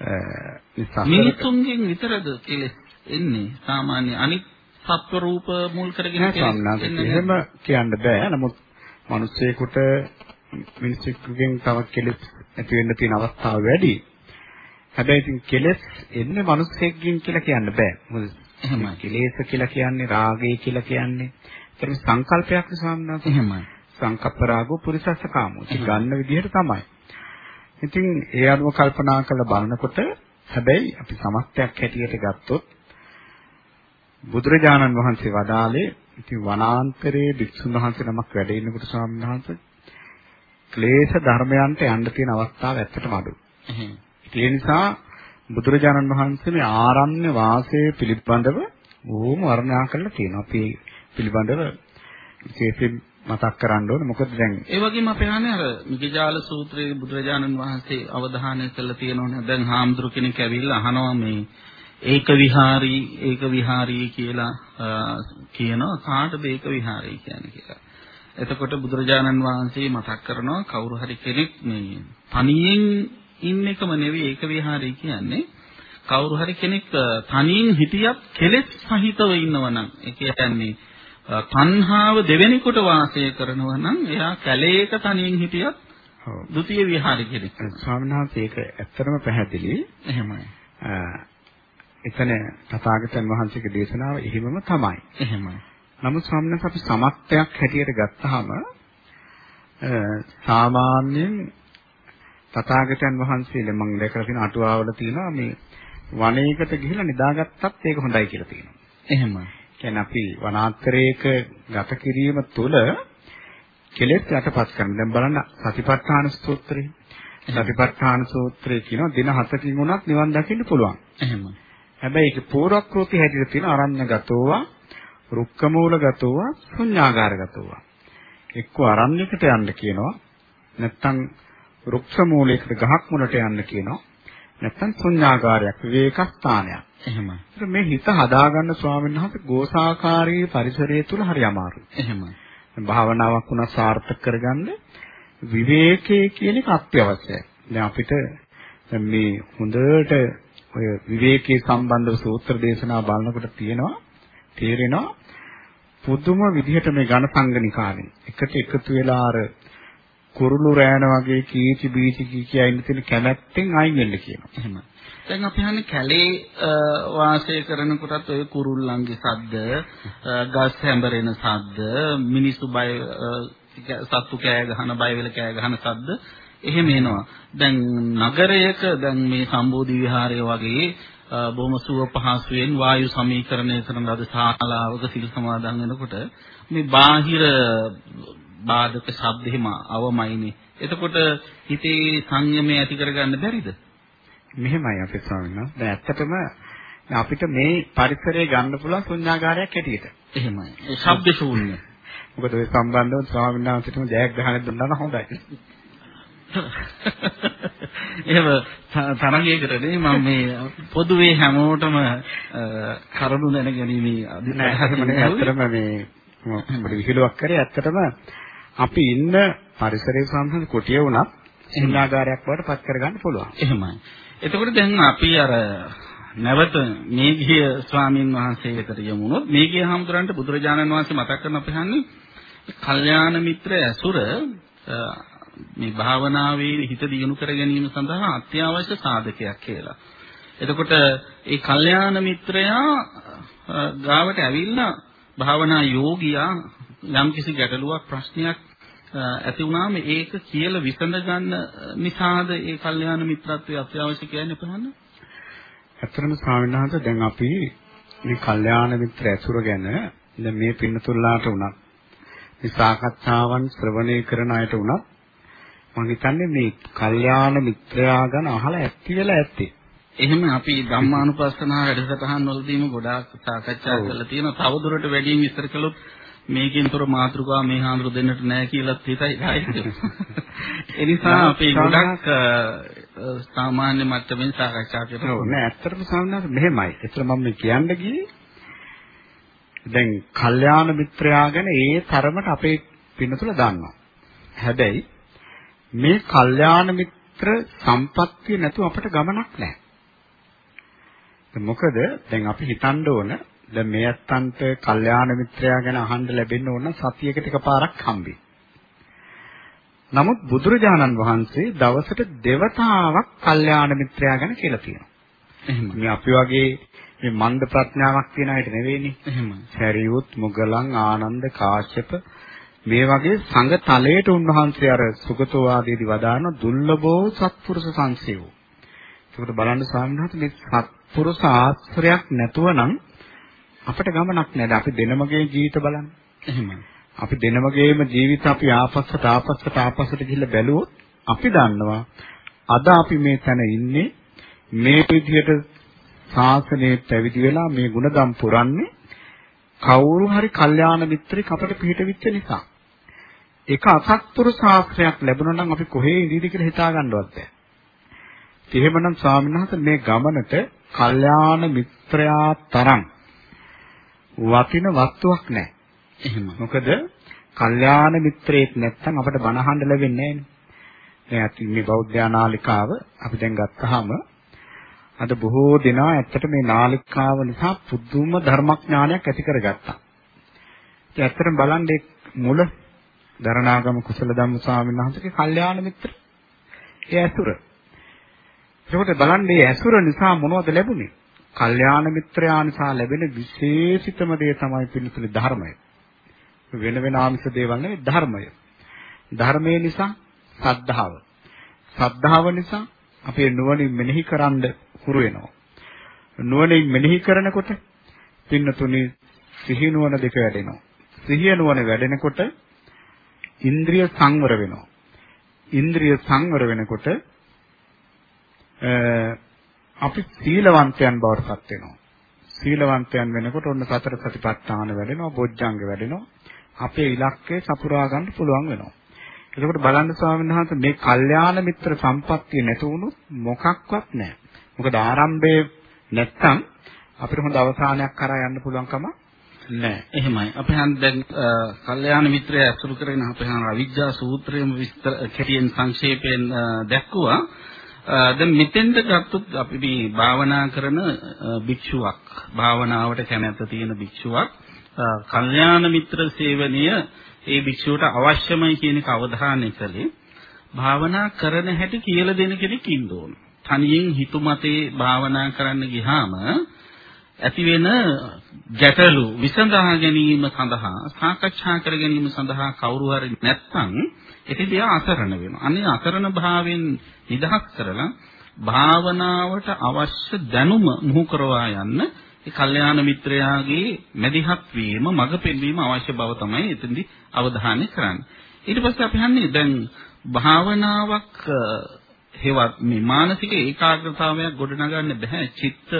Speaker 1: මිනිසුන්ගෙන් විතරද කෙලෙස් එන්නේ සාමාන්‍ය අනිත් සත්ව රූප මුල් කරගෙන
Speaker 2: නෑ
Speaker 1: කෙලෙස්
Speaker 2: එහෙම
Speaker 1: නෑ.
Speaker 2: කියන්න බෑ. නමුත් මිනිස්සෙකුට මිනිස්සුන්ගෙන් තව කෙලෙස් ඇති වෙන්න තියෙන අවස්ථා වැඩි. හැබැයි ඉතින් කෙලෙස් එන්නේ මිනිස්සෙක්ගෙන් කියලා කියන්න බෑ. මොකද
Speaker 1: එහෙමයි.
Speaker 2: කෙලෙස් කියලා කියන්නේ රාගය කියලා කියන්නේ ඒක සංකල්පයක් ස්වාමීනාත්.
Speaker 1: එහෙමයි.
Speaker 2: සංකප්ප රාගෝ පුරිසස්ස කාමෝ. ඉතින් ගන්න විදිහට තමයි. ඉතින් ඒ අනුව කල්පනා කරලා බලනකොට හැබැයි අපි සමස්තයක් හැටියට ගත්තොත් බුදුරජාණන් වහන්සේ වදාළේ ඉතින් වනාන්තරයේ භික්ෂුන් වහන්සේ නමක් වැඩ ඉන්නකොට ස්වාමීන් වහන්සේ ක්ලේශ ධර්මයන්ට යන්න තියෙන අවස්ථාව ඇත්තටම අඩුයි. ඒ නිසා බුදුරජාණන් වහන්සේ මේ ආරණ්‍ය වාසය පිළිබඳව බොහොම වර්ණනා කරලා තියෙනවා. අපි පිළිබඳව විශේෂයෙන් මතක් කරන්න ඕනේ. මොකද දැන්
Speaker 1: ඒ වගේම අපි අහන්නේ අර මිගජාල සූත්‍රයේ බුදුරජාණන් වහන්සේ අවධානය කළා තියෙනවනේ. දැන් හාමුදුරු කෙනෙක් ඇවිල්ලා අහනවා මේ ඒක විහාරී ඒක විහාරී කියලා අ, කියනවා කාටද ඒක විහාරී කියන්නේ කියලා. එතකොට බුදුරජාණන් වහන්සේ මතක් කරනවා කවුරු හරි කෙනෙක් මේ තනියෙන් ඉන්න එකම නෙවෙයි ඒක විහාරී කියන්නේ. කවුරු හරි කෙනෙක් අ, තනියෙන් හිටියත් කෙලෙස් සහිතව ඉන්නවනම් ඒ කියන්නේ තණ්හාව දෙවෙනිකොට වාසය කරනවා නම් එයා කැලේක තනියෙන් හිටියත්
Speaker 2: ඔව්.
Speaker 1: ဒုတိ ය විහාරී කෙනෙක්.
Speaker 2: ස්වාමීන් වහන්සේ ඒක ඇත්තටම පැහැදිලි.
Speaker 1: එහෙමයි.
Speaker 2: එතන තථාගතයන් වහන්සේගේ දේශනාව එහෙමම තමයි.
Speaker 1: එහෙමයි.
Speaker 2: නමුත් ස්වාමීන් වහන්සේ අපි සමත්යක් හැටියට ගත්තාම සාමාන්‍යයෙන් තථාගතයන් වහන්සේලා මම දැකලා තියෙන අටුවාවල තියෙනවා මේ වනයේකට ගිහිලා නිදාගත්තත් ඒක හොඳයි කියලා තියෙනවා.
Speaker 1: එහෙමයි.
Speaker 2: කියන්නේ අපි වනාන්තරයක ගත කිරීම තුළ කෙලෙස් යටපත් කරන. දැන් බලන්න සතිපට්ඨාන සූත්‍රය. සතිපට්ඨාන සූත්‍රය කියනවා දින 7කින් වුණත් නිවන් දකින්න පුළුවන්.
Speaker 1: එහෙමයි.
Speaker 2: හැබැයි ඒක පූර්වක්‍ෘති හැටියට තියෙන අරඤ්‍යගතෝවා, රුක්කමූලගතෝවා, ශුඤ්ඤාගාරගතෝවා. එක්ක අරණ්‍යයකට යන්න කියනවා. නැත්නම් රුක්ෂ මූලයකට ගහක් මුලට යන්න කියනවා. නැත්නම් ශුඤ්ඤාගාරයක් විවේක ස්ථානයක්.
Speaker 1: එහෙමයි.
Speaker 2: ඒත් මේ හිත හදාගන්න ස්වාමීන් වහන්සේ ගෝසාකාරී පරිසරය තුල හරි අමාරුයි.
Speaker 1: එහෙමයි.
Speaker 2: භාවනාවක් වුණා සාර්ථක කරගන්න විවේකයේ කියන එක අත්‍යවශ්‍යයි. දැන් අපිට මේ හොඳට ඔය විවේකයේ සම්බන්ධව සූත්‍ර දේශනා බලනකොට තියෙනවා තේරෙනවා පුදුම විදිහට මේ ඝන සංගණිකාවෙන් එකට එකතු වෙලා අර කුරුළු රෑන වගේ කීචි බීචි කී කියා ඉන්න තියෙන කැමැත්තෙන් අයින් වෙන්න කියනවා.
Speaker 1: එහෙමයි. දැන් අපි හන්නේ කැලේ අ, වාසය කරනකොටත් ඔය කුරුල්ලන්ගේ සද්ද, අ, ගස් හැඹරෙන සද්ද, මිනිස්සු බය අ, සත්තු කෑ ගහන බය වෙල කෑ ගහන සද්ද එහෙම එනවා. දැන් නගරයක දැන් මේ සම්බෝධි විහාරය වගේ අ, බොහොම සුව පහසුවෙන් වායු සමීකරණය කරන ලද ශාලාවක සිල් සමාදන් වෙනකොට මේ බාහිර බාධක ශබ්ද හිම අවමයිනේ. එතකොට හිතේ සංයමය ඇති කරගන්න බැරිද?
Speaker 2: මෙහෙමයි අපේ ස්වාමීන් වහන්සේ. දැන් ඇත්තටම අපිට මේ පරිසරය ගන්න පුළුවන් ශුන්‍යාගාරයක් හැටියට.
Speaker 1: එහෙමයි. ඒ ශබ්ද ශූන්‍ය.
Speaker 2: මොකද ඔය සම්බන්ධව ස්වාමීන් වහන්සේටම ජයග්‍රහණය දුන්නා නම් හොඳයි.
Speaker 1: එහෙම තරංගයකට නේ මම මේ පොදුවේ හැමෝටම කරුණු දැනගැනීමේ
Speaker 2: නෙවෙයි ඇත්තටම මේ මම විහිළුවක් කරේ ඇත්තටම අපි ඉන්න පරිසරයේ සම්බන්ධ කොටිය වුණත් ශුන්‍යාගාරයක් බවට පත් කරගන්න පුළුවන්.
Speaker 1: එහෙමයි. එතකොට දැන් අපි අර නැවත මේ ගිය ස්වාමින් වහන්සේ වෙතට යමුනොත් මේ ගිය හාමුදුරන්ට බුදුරජාණන් වහන්සේ මතක් කරන අපහන්නේ කල්යාණ මිත්‍ර ඇසුර මේ භාවනාවේ හිත දියුණු කර ගැනීම සඳහා අත්‍යවශ්‍ය සාධකයක් කියලා. එතකොට ඒ කල්යාණ මිත්‍රයා ගාවට ඇවිල්ලා භාවනා යෝගියා යම්කිසි ගැටලුවක් ප්‍රශ්නයක් ඇති වුණාම ඒක කියලා විසඳ ගන්න නිසාද ඒ කල්යාණ මිත්‍රත්වය අත්‍යවශ්‍ය කියන්නේ පහන්න?
Speaker 2: ඇත්තටම ස්වාමීන් වහන්සේ දැන් අපි මේ කල්යාණ මිත්‍ර ඇසුර ගැන දැන් මේ පින්නතුල්ලාට උනත් මේ සාකච්ඡාවන් ශ්‍රවණය කරන අයට උනත් මම හිතන්නේ මේ කල්යාණ මිත්‍රයා ගැන අහලා ඇත්ති වෙලා ඇත්තේ.
Speaker 1: එහෙම අපි ධම්මානුපස්සනා වැඩසටහන් වලදීම ගොඩාක් සාකච්ඡා කරලා තියෙනවා. තවදුරට වැඩියෙන් විස්තර කළොත් මේකෙන්තර මාතෘකාව මේ හාමුදුරු දෙන්නට නෑ කියලා හිතයි ආයෙත්. ඒ නිසා අපි ගොඩක් සාමාන්‍ය මට්ටමින් සාකච්ඡා කරනවා.
Speaker 2: ඔව් නෑ ඇත්තටම සාමාන්‍යයෙන් මෙහෙමයි. ඒතර මම කියන්න ගියේ දැන් කල්යාණ මිත්‍රයා ගැන ඒ තරමට අපේ පින්නතුල දන්නවා. හැබැයි මේ කල්යාණ මිත්‍ර සම්පත්තිය නැතුව අපිට ගමනක් නැහැ. මොකද දැන් අපි හිතන්න ඕන දැන් මේ අත්තන්ට කල්යාණ මිත්‍රයා ගැන අහන්න ලැබෙන්න ඕන සතියකට එකපාරක් හම්බෙයි. නමුත් බුදුරජාණන් වහන්සේ දවසට දෙවතාවක් කල්යාණ මිත්‍රයා ගැන කියලා තියෙනවා. එහෙනම් මේ අපි වගේ මේ මන්ද ප්‍රඥාවක් තියන අයට නෙවෙයිනේ.
Speaker 1: එහෙම.
Speaker 2: සරියුත් මුගලන් ආනන්ද කාශ්‍යප මේ වගේ සංඝ තලයට උන්වහන්සේ අර සුගතෝ ආදීදී වදාන දුර්ලභෝ සත්පුරුෂ සංසයෝ. ඒකට බලන්න ස්වාමීන් වහන්සේ මේ සත්පුරුෂ ආශ්‍රයක් නැතුව නම් අපිට ගමනක් නැහැ. අපි දෙනමගේ ජීවිත බලන්න.
Speaker 1: එහෙමයි.
Speaker 2: අපි දෙනමගේම ජීවිත අපි ආපස්සට ආපස්සට ආපස්සට ගිහිල්ලා බැලුවොත් අපි දන්නවා අද අපි මේ තැන ඉන්නේ මේ විදිහට ශාසනයේ පැවිදි වෙලා මේ ಗುಣදම් පුරන්නේ කවුරු හරි කල්යාණ මිත්‍රෙක් අපට පිළිටවිච්ච නිසා. ඒක අසත්පුරු ශාස්ත්‍රයක් ලැබුණා නම් අපි කොහේ ඉඳීද කියලා හිතා ගන්නවත් බැහැ. එහෙමනම් ස්වාමීන් වහන්සේ මේ ගමනට කල්යාණ මිත්‍රයා තරම් වටින වස්තුවක් නැහැ.
Speaker 1: එහෙම.
Speaker 2: මොකද කල්යාණ මිත්‍රයෙක් නැත්නම් අපිට බණ අහන්න ලැබෙන්නේ නැහැ නේ. මේ බෞද්ධ නාලිකාව අපි දැන් ගත්තාම අද බොහෝ දෙනා ඇත්තට මේ නාලිකාව නිසා පුදුම ධර්මඥානයක් ඇති කරගත්තා. ඒ ඇත්තටම බලන්නේ මුල දරණාගම කුසල ධම්ම ස්වාමීන් වහන්සේගේ කල්යාණ මිත්‍ර. ඒ ඇසුර. ඒකට බලන්නේ ඇසුර නිසා මොනවද ලැබුණේ? කල්යාණ මිත්‍රයා නිසා ලැබෙන විශේෂිතම දේ තමයි පිළිතුරු ධර්මය. වෙන වෙන ආමිෂ දේවල් නෙවෙයි ධර්මය. ධර්මය නිසා සද්ධාව. සද්ධාව නිසා අපේ නුවණින් මෙනෙහි කරන්න හුරු වෙනවා. නුවණින් මෙනෙහි කරනකොට පින්නතුනි සිහි නුවණ දෙක වැඩෙනවා. සිහිය නුවණ වැඩෙනකොට ඉන්ද්‍රිය සංවර වෙනවා. ඉන්ද්‍රිය සංවර වෙනකොට අපි සීලවන්තයන් බවට පත් වෙනවා. සීලවන්තයන් වෙනකොට ඔන්න සතර සතිපට්ඨාන වැඩෙනවා, බොජ්ජංග වැඩෙනවා. අපේ ඉලක්කය සපුරා ගන්න පුළුවන් වෙනවා. එතකොට බලන්න ස්වාමීන් වහන්සේ මේ කල්යාණ මිත්‍ර සම්පත්තිය නැති වුණොත් මොකක්වත් නැහැ. මොකද ආරම්භයේ නැත්තම් අපිට හොඳ අවසානයක් කරා යන්න පුළුවන් කම නැහැ.
Speaker 1: එහෙමයි. අපි හන් දැන් කල්යාණ මිත්‍රය අසුරු කරගෙන අපි හන් අවිජ්ජා සූත්‍රයේම විස්තර කෙටියෙන් සංක්ෂේපයෙන් දැක්කුවා. දැන් මෙතෙන්ට ගත්තොත් අපි මේ භාවනා කරන භික්ෂුවක් භාවනාවට කැමැත්ත තියෙන භික්ෂුවක් කල්යාණ මිත්‍ර සේවනීය ඒ භික්ෂුවට අවශ්‍යමයි කියන එක අවධානය කළේ භාවනා කරන හැටි කියලා දෙන කෙනෙක් ඉන්න ඕන. තනියෙන් හිතුමතේ භාවනා කරන්න ගියාම ඇති වෙන ගැටලු විසඳා ගැනීම සඳහා සාකච්ඡා කර ගැනීම සඳහා කවුරු හරි නැත්නම් එතෙදී අසරණ වෙනවා. අනේ අසරණ භාවයෙන් නිදහස් කරලා භාවනාවට අවශ්‍ය දැනුම මුහු කරවා යන්න ඒ කල්යාණ මිත්‍රයාගේ මැදිහත් වීම මඟ පෙන්වීම අවශ්‍ය බව තමයි එතෙන්දී අවධානය කරන්නේ. ඊට පස්සේ අපි හන්නේ දැන් භාවනාවක් හේවත් මේ මානසික ඒකාග්‍රතාවයක් ගොඩනගන්න බෑ චිත්ත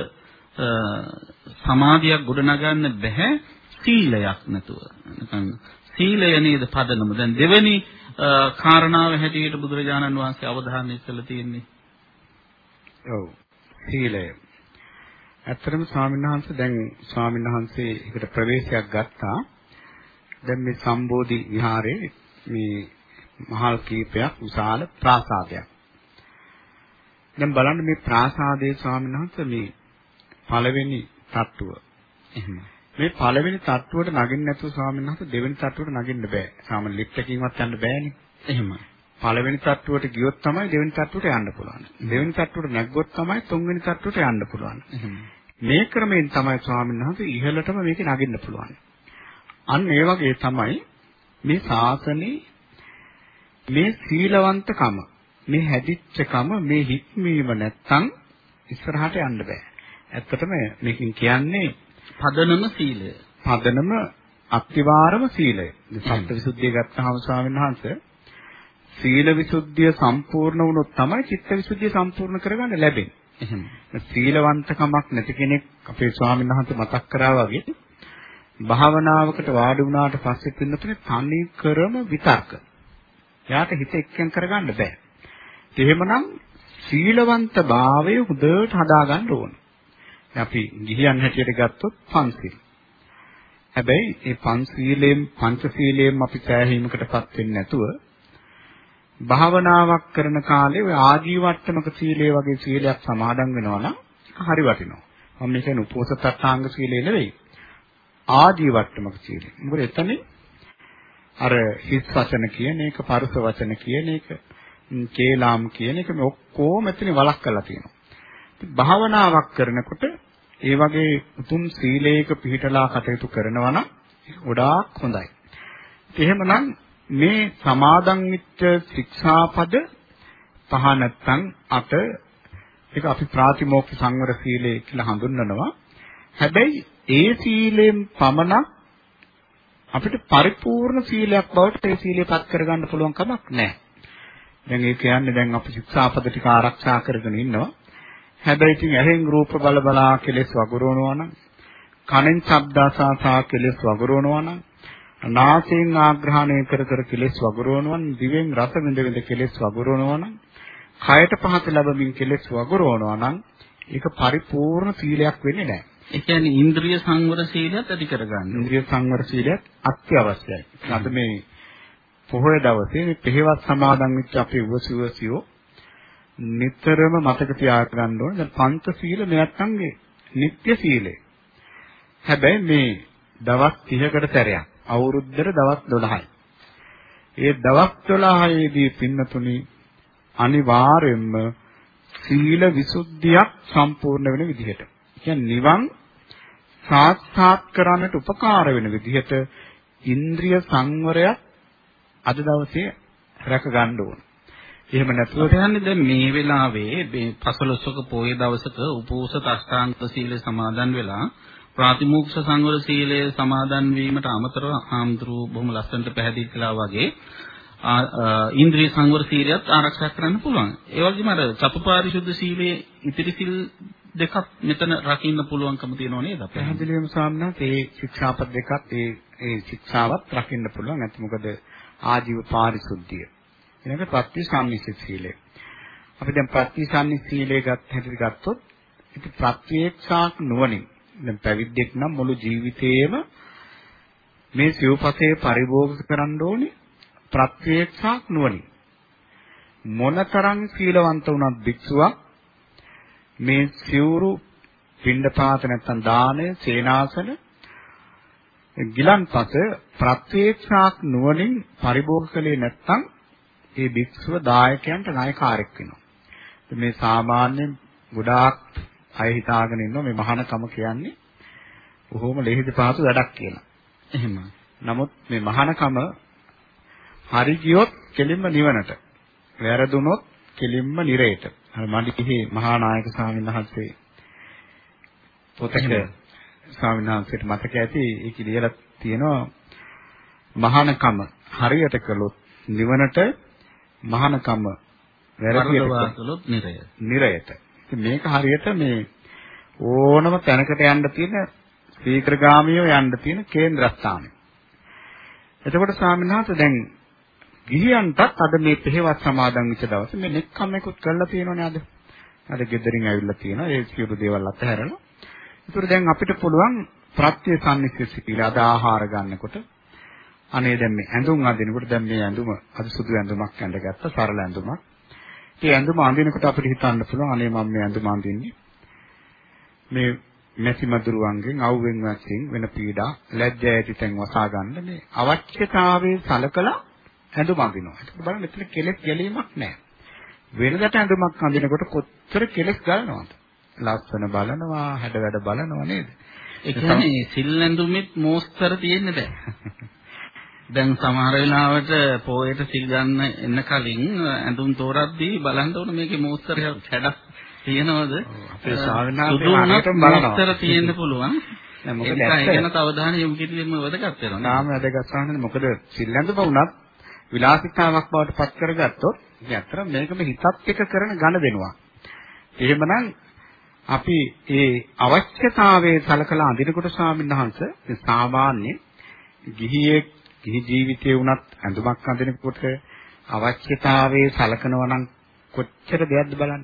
Speaker 1: සමාධියක් ගොඩනගන්න බෑ සීලයක් නැතුව. නිකන් සීලය නේද පදනම. දැන් දෙවෙනි කාරණාව හැටියට බුදුරජාණන් වහන්සේ අවධානය කළ තියෙන්නේ.
Speaker 2: ඔව්. සීලය. ඇත්තටම ස්වාමීන් වහන්සේ දැන් ස්වාමීන් වහන්සේ එකට ප්‍රවේශයක් ගත්තා. දැන් මේ සම්බෝධි විහාරේ මේ මහල් කීපයක් විශාල ප්‍රාසාදයක්. දැන් බලන්න මේ ප්‍රාසාදයේ ස්වාමීන් වහන්සේ මේ පළවෙනි තට්ටුව. එහෙම. මේ පළවෙනි තට්ටුවට නගින්න නැතුව ස්වාමීන් වහන්සේ දෙවෙනි තට්ටුවට නගින්න බෑ. සාමාන්‍ය ලිෆ්ට් එකකින්වත් යන්න බෑනේ.
Speaker 1: එහෙම.
Speaker 2: පළවෙනි තට්ටුවට ගියොත් තමයි දෙවෙනි තට්ටුවට යන්න පුළුවන්. දෙවෙනි තට්ටුවට නැග්ගොත් තමයි තුන්වෙනි තට්ටුවට යන්න පුළුවන්. මේ ක්‍රමයෙන් තමයි ස්වාමීන් වහන්සේ ඉහළටම මේක නගින්න පුළුවන්. අන්න ඒ වගේ තමයි මේ ශාසනේ මේ සීලවන්තකම මේ හැදිච්චකම මේ හික්මීම නැත්තම් ඉස්සරහට යන්න බෑ. ඇත්තටම මේකෙන් කියන්නේ
Speaker 1: පදනම සීලය.
Speaker 2: පදනම අත්විවරම සීලය. සත්‍යවිසුද්ධිය ගත්තාම ස්වාමීන් වහන්සේ සීල විසුද්ධිය සම්පූර්ණ වුණොත් තමයි චිත්ත විසුද්ධිය සම්පූර්ණ කරගන්න ලැබෙන්නේ.
Speaker 1: එහෙම.
Speaker 2: සීලවන්තකමක් නැති කෙනෙක් අපේ ස්වාමීන් වහන්සේ මතක් කරා වගේ භාවනාවකට වාඩි වුණාට පස්සේ පින්නතුනේ තනි කරම විතර්ක. එයාට හිත එක්කෙන් කරගන්න බෑ. එහෙමනම් සීලවන්ත භාවය හොඳට හදාගන්න ඕන. අපි ගිහියන් හැටියට ගත්තොත් පන්සිල්. හැබැයි මේ පන්සීලයෙන් පංචශීලයෙන් අපි සෑහීමකටපත් වෙන්නේ නැතුව භාවනාවක් කරන කාලේ ඔය ආජීවට්ටමක සීලය වගේ සීලයක් සමාදන් වෙනවා නම් හරි වටිනවා. මම මේ කියන්නේ උපෝසථාංග සීලය නෙවෙයි. ආජීවට්ටමක සීලය. මොකද එතන අර හිස් වචන කියන එක, පරුස වචන කියන එක, කේලාම් කියන එක මේ ඔක්කොම එතන වලක් කරලා තියෙනවා. භාවනාවක් කරනකොට ඒ වගේ උතුම් සීලයක පිළිටලා කටයුතු කරනවා නම් ගොඩාක් හොඳයි. එහෙමනම් මේ සමාදන් විච්ච ශික්ෂාපද පහ නැත්තම් අට ඒක අපි ප්‍රාතිමෝක්ෂ සංවර සීලය කියලා හඳුන්වනවා. හැබැයි ඒ සීලෙන් පමණක් අපිට පරිපූර්ණ සීලයක් බවට ඒ සීලය පත් කරගන්න පුළුවන් කමක් නැහැ. දැන් ඒ කියන්නේ දැන් අපි ශික්ෂාපද ටික ආරක්ෂා කරගෙන ඉන්නවා. හැබැයි ඉතින් ඇහෙන් රූප බල බලා කෙලෙස් වගුරුවනවා නම් කනෙන් ශබ්දාසාසා කෙලෙස් වගුරුවනවා නම් නාසයෙන් ආග්‍රහණය කර කර කෙලෙස් වගුරුවනවා නම් දිවෙන් රස විඳ විඳ කෙලෙස් වගුරුවනවා නම් කයට පහත ලැබමින් කෙලෙස් වගුරුවනවා නම් ඒක පරිපූර්ණ සීලයක් වෙන්නේ නැහැ.
Speaker 1: ඒ කියන්නේ ඉන්ද්‍රිය සංවර සීලයත් ඇති කරගන්න.
Speaker 2: ඉන්ද්‍රිය සංවර සීලයත් අත්‍යවශ්‍යයි. අද මේ පොහොය දවසේ මේ පෙහෙවත් සමාදන් වෙච්ච අපේ උවසුවසියෝ නිතරම මතක තියාගන්න ඕනේ. දැන් පංච සීල මෙයන්ගේ නිත්‍ය සීලය. හැබැයි මේ දවස් 30කට සැරයක් අවුරුද්දට දවස් 12යි. ඒ දවස් 12ේදී පින්නතුනි අනිවාර්යයෙන්ම සීල විසුද්ධියක් සම්පූර්ණ වෙන විදිහට. කියන්නේ නිවන් සාක්ෂාත් කරන්නට උපකාර වෙන විදිහට ඉන්ද්‍රිය සංවරයක් අද දවසේ රැක ගන්න ඕන. එහෙම නැතුව
Speaker 1: කියන්නේ දැන් මේ වෙලාවේ මේ පසළොස්වක පොයේ දවසක උපෝසත අෂ්ටාංග සීලය සමාදන් වෙලා ප්‍රාතිමෝක්ෂ සංවර සීලය සමාදන් වීමට අමතරව ආම්ද්‍රු බොහොම ලස්සනට පැහැදිලි කළා වගේ ඉන්ද්‍රිය සංවර සීලයත් ආරක්ෂා කරන්න පුළුවන්. ඒ වගේම අර චතුපාරිශුද්ධ සීලයේ ඉතිරි සිල් දෙකක් මෙතන රකින්න පුළුවන්කම තියෙනව නේද?
Speaker 2: පැහැදිලිවම සාමනාත් ඒ ශික්ෂාපද දෙකත් ඒ ඒ ශික්ෂාවත් රකින්න පුළුවන්. නැත්නම් මොකද ආජීව පාරිශුද්ධිය. ඊළඟ ප්‍රතිසම්මිත සීලය. අපි දැන් ප්‍රතිසම්මිත සීලය ගත් හැටියට ගත්තොත් ඉතින් ප්‍රත්‍යක්ෂාක් නුවණින් දැන් පැවිද්දෙක් නම් මුළු ජීවිතේම මේ සිව්පසේ පරිභෝග කරන්න ඕනේ ප්‍රත්‍යක්ෂාක් නුවණින්. මොනතරම් සීලවන්ත වුණත් භික්ෂුවක් මේ සිවුරු පින්ඩපාත නැත්තම් දානය සේනාසන ගිලන්පස ප්‍රත්‍යක්ෂාක් නුවණින් පරිභෝග කළේ නැත්තම් ඒ භික්ෂුව දායකයන්ට නායකාරයෙක් වෙනවා. මේ සාමාන්‍යයෙන් ගොඩාක් අය හිතාගෙන ඉන්නවා මේ මහානකම කියන්නේ බොහොම ලෙහෙසි පහසු වැඩක් කියලා.
Speaker 1: එහෙම.
Speaker 2: නමුත් මේ මහානකම හරි ගියොත් කෙලින්ම නිවනට. වැරදුනොත් කෙලින්ම නිරේට. අර මණ්ඩිහේ මහා නායක ස්වාමීන් වහන්සේ පොතක ස්වාමීන් වහන්සේට මතක ඇති ඒක ලියලා තියෙනවා මහානකම හරියට කළොත් නිවනට මහානකම
Speaker 1: වැරදියට නිරය.
Speaker 2: නිරයට. මේක හරියට මේ ඕනම තැනකට යන්න තියෙන ශීඝ්‍රගාමීව යන්න තියෙන කේන්ද්‍රස්ථානය. එතකොට ස්වාමීන් වහන්සේ දැන් ගිහියන්ටත් අද මේ පෙහෙවත් සමාදන් වෙච්ච දවසේ මේ නෙක්කම්මෙකුත් කරලා තියෙනවනේ අද. අද ගෙදරින් ඇවිල්ලා තියෙනවා ඒ සියලු දේවල් අතහැරලා. ඒතර දැන් අපිට පුළුවන් ප්‍රත්‍ය සම්නිස්සිත කියලා අද ආහාර ගන්නකොට අනේ දැන් මේ ඇඳුම් අඳිනකොට දැන් මේ ඇඳුම අද සුදු ඇඳුමක් ඇඳගත්ත සරල ඇඳුමක්. ඒ ඇඳුම අඳිනකොට අපිට හිතන්න පුළුවන් අනේ මම මේ ඇඳුම අඳින්නේ මේ නැති මදුරුවන්ගෙන් අවුවෙන් වශයෙන් වෙන පීඩා ලැජ්ජා ඇති තැන් වසා ගන්න මේ අවශ්‍යතාවයේ සලකලා ඇඳුම් අඳිනවා. ඒක බලන්න මෙතන කෙලෙස් ගැලීමක් නැහැ. වෙනදට ඇඳුමක් අඳිනකොට කොච්චර කෙලෙස් ගලනවද? ලස්සන බලනවා, හැඩ වැඩ බලනවා නේද?
Speaker 1: ඒ කියන්නේ සිල් ඇඳුමෙත් මෝස්තර තියෙන්නේ නැහැ. දැන් සමහර වෙලාවට පොයට සිල් ගන්න එන්න කලින් ඇඳුම් තෝරද්දී බලන්න ඕන මේකේ මෝස්තරය කැඩක් තියෙනවද?
Speaker 2: අපේ ශාවනාවේ
Speaker 1: මෝස්තර තියෙන්න පුළුවන්. මොකද ඒක ගැන අවධානය යොමු කිරීම වැදගත් වෙනවා
Speaker 2: නාම වැදගත් සාහනේ මොකද සිල් ඇඳුම වුණත් විලාසිතාවක් බවට පත් කරගත්තොත් අතර මේකම හිතත් එක කරන ඝන දෙනවා. එහෙමනම් අපි ඒ අවශ්‍යතාවයේ සලකලා අඳිනකොට ස්වාමීන් වහන්සේ සාමාන්‍ය ගිහියේ ගිහි ජීවිතේ වුණත් ඇඳුමක් අඳිනකොට අවශ්‍යතාවයේ සලකනවා නම් කොච්චර දෙයක්ද බලන්න.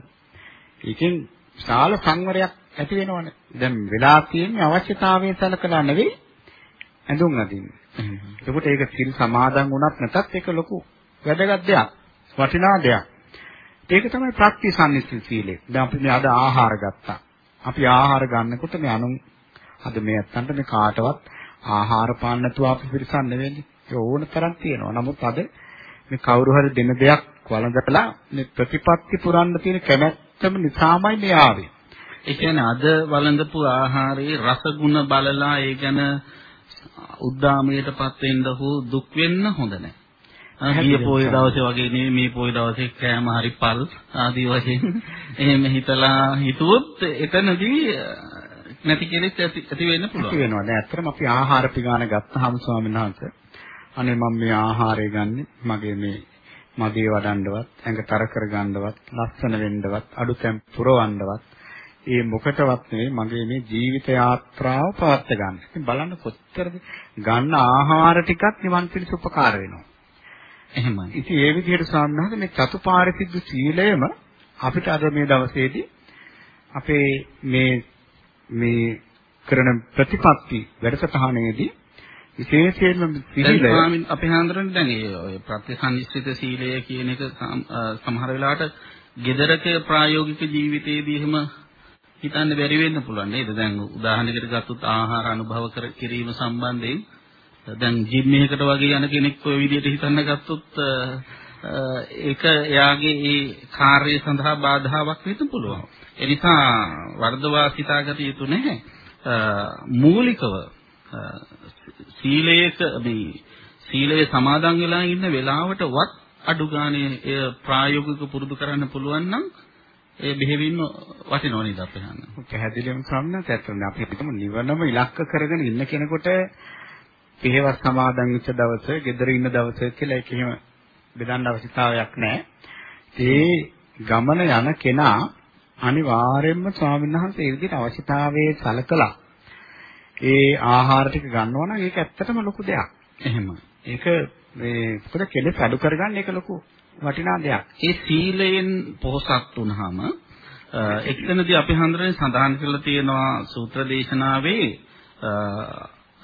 Speaker 2: ඒකෙන් විශාල සංවරයක් ඇති වෙනවනේ. දැන් වෙලා තියෙන්නේ අවශ්‍යතාවයේ සලකලා නෙවෙයි ඇඳුම් අඳින්න. එතකොට ඒක සිල් සමාදන් වුණත් නැතත් ඒක ලොකු වැදගත් දෙයක්. වටිනා දෙයක්. ඒක තමයි ප්‍රත්‍යසන්නිස්සිත සීලය. දැන් අපි මේ අද ආහාර ගත්තා. අපි ආහාර ගන්නකොට මේ අනුන් අද මේ ඇත්තන්ට මේ කාටවත් ආහාර පාන්න නැතුව අපි පිරිසන් නෙවෙන්නේ. ඒ ඕන තරම් තියෙනවා. නමුත් අද මේ කවුරු හරි දෙන දෙයක් වළඳලා මේ ප්‍රතිපත්ති පුරන්න තියෙන කැමැත්තම නිසාමයි මේ ආවේ.
Speaker 1: ඒ කියන්නේ අද වළඳපු ආහාරයේ රසගුණ බලලා ඒ ගැන උද්දාමයටපත් වෙන්න හෝ දුක් වෙන්න හොඳ නැහැ. ගිය පොයේ දවසේ වගේ නෙමෙයි මේ පොයේ දවසේ කෑම හරි පල් ආදී වශයෙන් එහෙම හිතලා හිතුවොත් එතනදී නැති කෙනෙක් ඇති වෙන්න පුළුවන්.
Speaker 2: ඇති වෙනවා. දැන් ඇත්තටම අපි ආහාර පිගාන ගත්තාම ස්වාමීන් වහන්සේ අනේ මම මේ ආහාරය ගන්නෙ මගේ මේ මගේ වඩන්නවත් ඇඟ තර කර ගන්නවත් ලස්සන වෙන්නවත් අඩුතැන් පුරවන්නවත් ඒ මොකටවත් නෙවෙයි මගේ මේ ජීවිත යාත්‍රාව පවත්ත ගන්න. ඉතින් බලන්න කොච්චරද ගන්න ආහාර ටිකක් නිවන් පිණිස උපකාර වෙනවා. එහෙමයි. ඉතින් ඒ විදිහට සාමනහද මේ චතුපාරිසිද්ධ සීලයම අපිට අද මේ දවසේදී අපේ මේ මේ කරන ප්‍රතිපත්ති වැඩසටහනේදී විශේෂයෙන්ම
Speaker 1: සීලය අපේ හාමුදුරනේ දැන් ඒ ප්‍රත්‍යසන්නිස්සිත සීලය කියන එක සමහර වෙලාවට gedaraක ප්‍රායෝගික ජීවිතයේදී එහෙම හිතන්න බැරි වෙන්න පුළුවන් නේද? දැන් උදාහරණයකට ගත්තොත් ආහාර අනුභව කර කිරීම සම්බන්ධයෙන් දැන් ජිම් එකකට වගේ යන කෙනෙක් ඔය විදිහට හිතන්න ගත්තොත් ඒක එයාගේ ඒ කාර්යය සඳහා බාධාවක් වෙන්න පුළුවන්. ඒ නිසා වර්ධවා සිතාගත යුතු නැහැ. මූලිකව සීලයක මේ සීලය සමාදන් වෙලා ඉන්න වෙලාවට වත් අඩු ගානේ එය ප්‍රායෝගික පුරුදු කරන්න පුළුවන් නම් ඒ බෙහෙවින්ම වටිනව නේද අපේ හන්න.
Speaker 2: පැහැදිලිවම සම්මත ඇත්තට අපි හිතමු නිවනම ඉලක්ක කරගෙන ඉන්න කෙනෙකුට පිළිවෙස් සමාදන් වෙච්ච දවස, gedara ඉන්න දවස කියලා ඒක එහෙම බෙදන්න අවශ්‍යතාවයක් නැහැ. ඒ ගමන යන කෙනා අනිවාර්යයෙන්ම ස්වාමීන් වහන්සේ ඒ විදිහට අවශ්‍යතාවයේ සලකලා ඒ ආහාර ටික ගන්නවා නම් ඒක ඇත්තටම ලොකු දෙයක්.
Speaker 1: එහෙම.
Speaker 2: ඒක මේ මොකද කෙලෙස් අඩු කරගන්න ඒක ලොකු වටිනා දෙයක්.
Speaker 1: ඒ සීලයෙන් පොහසත් වුනහම එක්තනදී අපි හන්දරේ සඳහන් කරලා තියෙනවා සූත්‍ර දේශනාවේ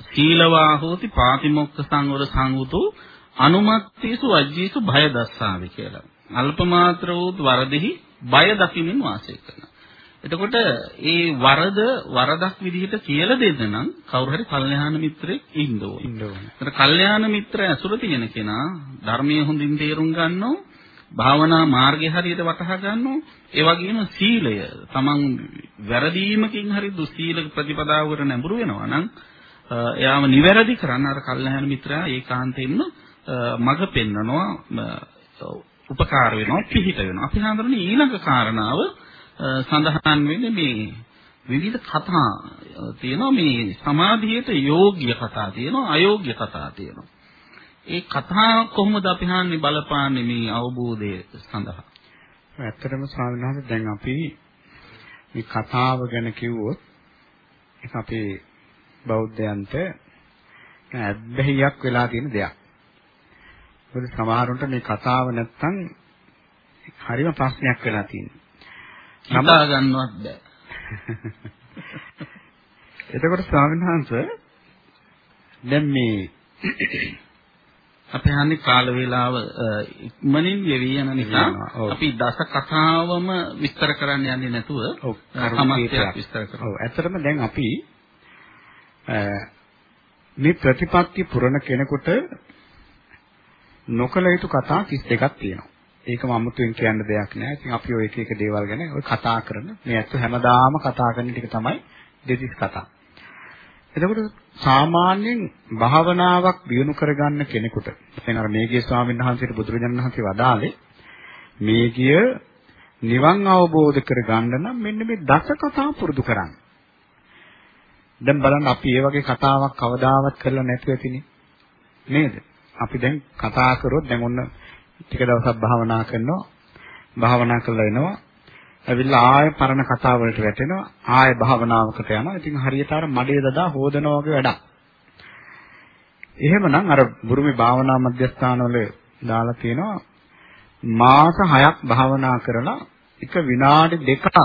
Speaker 1: සීලවා හෝති පාතිමොක්ඛ සංවර සංවුතු අනුමත්තේසු වජ්ජේසු භය දස්සාවේ කියලා. අල්පමාත්‍ර වූ වරදෙහි බය දකිමින් වාසය කරනවා. එතකොට ඒ වරද වරදක් විදිහට කියලා දෙන්න නම් කවුරු හරි කල්යාණ මිත්‍රෙක් ඉන්න ඕනේ.
Speaker 2: ඉන්න ඕනේ.
Speaker 1: ඒතර කල්යාණ මිත්‍ර ඇසුර තියෙන කෙනා ධර්මයේ හොඳින් තේරුම් ගන්නෝ භාවනා මාර්ගය හරියට වටහා ගන්නෝ ඒ වගේම සීලය තමන් වැරදීමකින් හරි දුස්සීල ප්‍රතිපදාවකට නැඹුරු වෙනවා නම් එයාම නිවැරදි කරන්න අර කල්යාණ මිත්‍රයා ඒකාන්තයෙන්ම මඟ පෙන්නනවා උපකාර වෙනවා පිහිට වෙනවා අපි හඳුනන ඊළඟ කාරණාව සඳහන් වෙන්නේ මේ විවිධ කතා තියෙනවා මේ සමාධියට යෝග්‍ය කතා තියෙනවා අයෝග්‍ය කතා තියෙනවා. ඒ කතා කොහොමද අපි හාන්නේ බලපාන්නේ මේ අවබෝධය සඳහා?
Speaker 2: ඇත්තටම ස්වාමීන් වහන්සේ දැන් අපි මේ කතාව ගැන කිව්වොත් ඒක අපේ බෞද්ධයන්ට ඇබ්බැහියක් වෙලා තියෙන දෙයක්. මොකද සමහරුන්ට මේ කතාව නැත්තම් හරිම ප්‍රශ්නයක් වෙලා තියෙනවා.
Speaker 1: හිතා ගන්නවත් බෑ.
Speaker 2: එතකොට ස්වාමීන් වහන්සේ දැන් මේ
Speaker 1: අපේ හන්නේ කාල වේලාව ඉක්මනින් ගෙවි යන නිසා අපි දස කතාවම විස්තර කරන්න යන්නේ නැතුව සමස්තයක් විස්තර කරමු.
Speaker 2: ඔව් ඇත්තටම දැන් අපි මේ ප්‍රතිපත්ති පුරණ කෙනෙකුට නොකල යුතු කතා 32ක් තියෙනවා. ඒකම අමුතුවෙන් කියන්න දෙයක් නෑ. ඉතින් අපි ඔය එක එක දේවල් ගැන ඔය කතා කරන මේ ඇත්ත හැමදාම කතා කරන ටික තමයි දෙතිස් කතා. එතකොට සාමාන්‍යයෙන් භාවනාවක් දියුණු කරගන්න කෙනෙකුට දැන් අර මේගිය ස්වාමීන් වහන්සේට බුදුරජාණන් වහන්සේ වදාළේ මේගිය නිවන් අවබෝධ කරගන්න නම් මෙන්න මේ දස කතා පුරුදු කරන්න. දැන් බලන්න අපි මේ වගේ කතාවක් කවදාවත් කරලා නැතුව ඇතිනේ. නේද? අපි දැන් කතා කරොත් දැන් ඔන්න ටික දවසක් භාවනා කරනවා. භාවනා කරලා එනවා. ඇවිල්ලා ආයෙ පරණ කතා වලට වැටෙනවා. ආයෙ භාවනාවකට යනවා. ඉතින් හරියට අර මඩේ දදා හොදනවා වගේ වැඩක්. එහෙමනම් අර බුරුමේ භාවනා මධ්‍යස්ථානවල දාලා තියෙනවා මාස 6ක් භාවනා කරලා එක විනාඩි දෙකක්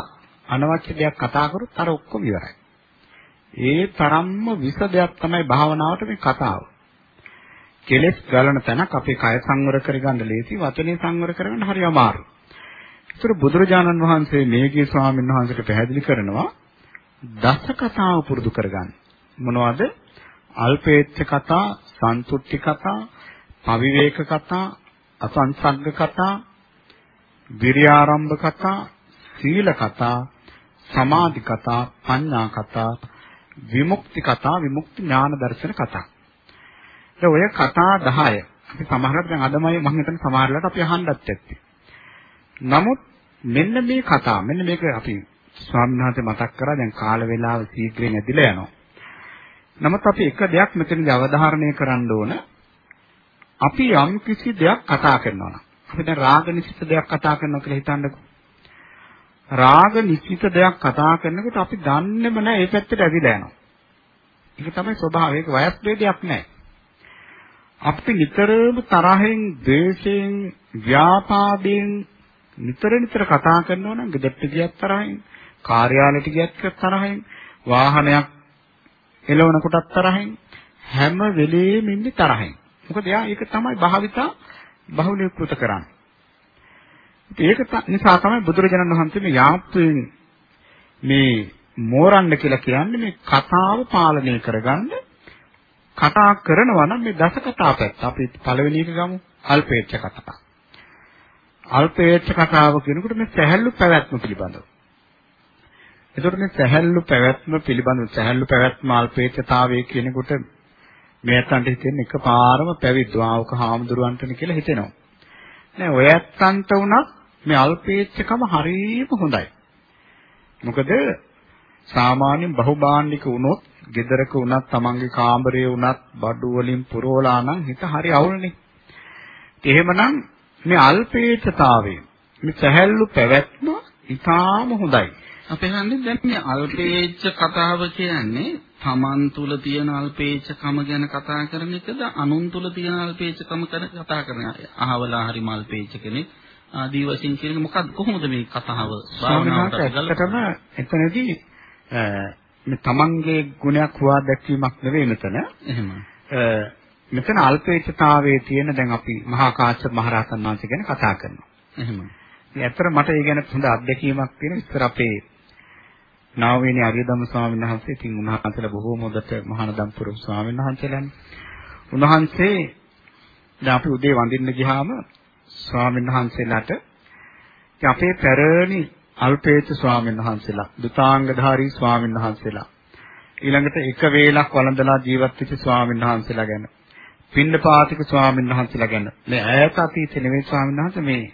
Speaker 2: අනවශ්‍ය දෙයක් කතා කරොත් අර ඔක්කොම ඉවරයි. ඒ තරම්ම විස දෙයක් තමයි භාවනාවට මේ කතාව. කෙලෙස් ගලන තැනක් අපේ කය සංවර කරගන්න ලේසි වචනේ සංවර කරගන්න හරි අමාරුයි. ඒතර බුදුරජාණන් වහන්සේ මේකේ ස්වාමීන් වහන්සේට පැහැදිලි කරනවා දස කතාව පුරුදු කරගන්න. මොනවද? අල්පේච්ඡ කතා, සන්තුට්ටි කතා, පවිවේක කතා, අසංසග්ග කතා, විරියාරම්භ කතා, සීල කතා, සමාධි කතා, පඤ්ඤා කතා, විමුක්ති කතා, විමුක්ති ඥාන දර්ශන කතා. දැන් ඔය කතා 10 අපි සමහරවිට දැන් අදමයි මම හිතන්නේ සමහරවිට අපි අහන්නත් ඇත්තේ. නමුත් මෙන්න මේ කතා මෙන්න මේක අපි ස්වාමීන් වහන්සේ මතක් කරා දැන් කාල වේලාව ශීඝ්‍රයෙන් ඇදිලා යනවා. නමුත් අපි එක දෙයක් මෙතනදී අවධාරණය කරන්න ඕන. අපි යම් කිසි දෙයක් කතා කරනවා නම් අපි දැන් රාග නිසිත දෙයක් කතා කරනවා කියලා හිතන්නකෝ. රාග නිසිත දෙයක් කතා කරනකොට අපි දන්නේම නැහැ ඒ පැත්තට ඇදිලා යනවා. ඒක තමයි ස්වභාවය. ඒක වයස් ભેදයක් නැහැ. අපි නිතරම තරහෙන්, ද්වේෂයෙන්, ව්‍යාපාදයෙන් නිතර නිතර කතා කරනවා නම් ගෙදරට ගියත් තරහින්, කාර්යාලයට ගියත් තරහින්, වාහනයක් එළවන කොටත් තරහින්, හැම වෙලෙම ඉන්නේ තරහින්. මොකද එයා ඒක තමයි භාවිතා බහුලීකృత කරන්නේ. ඒක නිසා තමයි බුදුරජාණන් වහන්සේ මේ යාත්‍රයෙන් මේ මෝරන්න කියලා කියන්නේ මේ කතාව පාලනය කරගන්න කතා කරනවා නම් මේ දස කතා පැත්ත අපි පළවෙනි එක ගමු අල්පේච්ඡ කතා. අල්පේච්ඡ කතාව කියනකොට මේ සැහැල්ලු පැවැත්ම පිළිබඳව. එතකොට මේ සැහැල්ලු පැවැත්ම පිළිබඳව සැහැල්ලු පැවැත්ම අල්පේච්ඡතාවය කියනකොට මේ අතන්ට හිතෙන්නේ එකපාරම පැවිද්දාවක හාමුදුරුවන්ටනේ කියලා හිතෙනවා. නෑ ඔය අත්තන්ට උනත් මේ අල්පේච්ඡකම හරියම හොඳයි. මොකද සාමාන්‍යයෙන් බහුභාණ්ඩික වුණොත්, ගෙදරක වුණත්, තමන්ගේ කාමරයේ වුණත් බඩු වලින් පුරවලා නම් හිත හරි අවුල්නේ. එහෙමනම් මේ අල්පේච්ඡතාවය, මේ සැහැල්ලු පැවැත්ම ඉතාම හොඳයි.
Speaker 1: අපේ හන්නේ දැන් මේ අල්පේච්ඡ කතාව කියන්නේ තමන් තුල තියෙන අල්පේච්ඡකම ගැන කතා කරන එකද අනුන් තුල තියෙන අල්පේච්ඡකම ගැන කතා කරන අහවලා හරි මල්පේච්ඡ කෙනෙක් ආදී වශයෙන් කියන්නේ මොකක්ද කොහොමද මේ කතාව
Speaker 2: භාවනාවට ඇත්තටම එතනදී මේ තමන්ගේ ගුණයක් හොවා දැක්වීමක් නෙවෙයි මෙතන.
Speaker 1: එහෙම.
Speaker 2: මෙතන අල්පේච්ඡතාවයේ තියෙන දැන් අපි මහා කාශ්‍යප මහරහතන් වහන්සේ ගැන කතා කරනවා.
Speaker 1: එහෙම.
Speaker 2: ඉතින් ඇත්තට මට ඒ ගැන හොඳ අත්දැකීමක් තියෙන ඉස්සර අපේ නාවේනි අරියදම් ස්වාමීන් වහන්සේ ඉතින් උන්වහන්සේලා බොහෝම හොඳට මහානදම් පුරු ස්වාමීන් වහන්සේලානේ. උන්වහන්සේ දැන් අපි උදේ වඳින්න ගියාම ස්වාමීන් වහන්සේලාට අපේ පැරණි අල්පේත ස්වාමීන් වහන්සේලා, දුතාංගධාරී ස්වාමීන් වහන්සේලා, ඊළඟට එක වේලක් වළඳලා ජීවත් වෙච්ච ස්වාමීන් වහන්සේලා ගැන, පින්නපාතික ස්වාමීන් වහන්සේලා ගැන, මේ ඈත අතීතේ නෙවෙයි ස්වාමීන් වහන්සේ මේ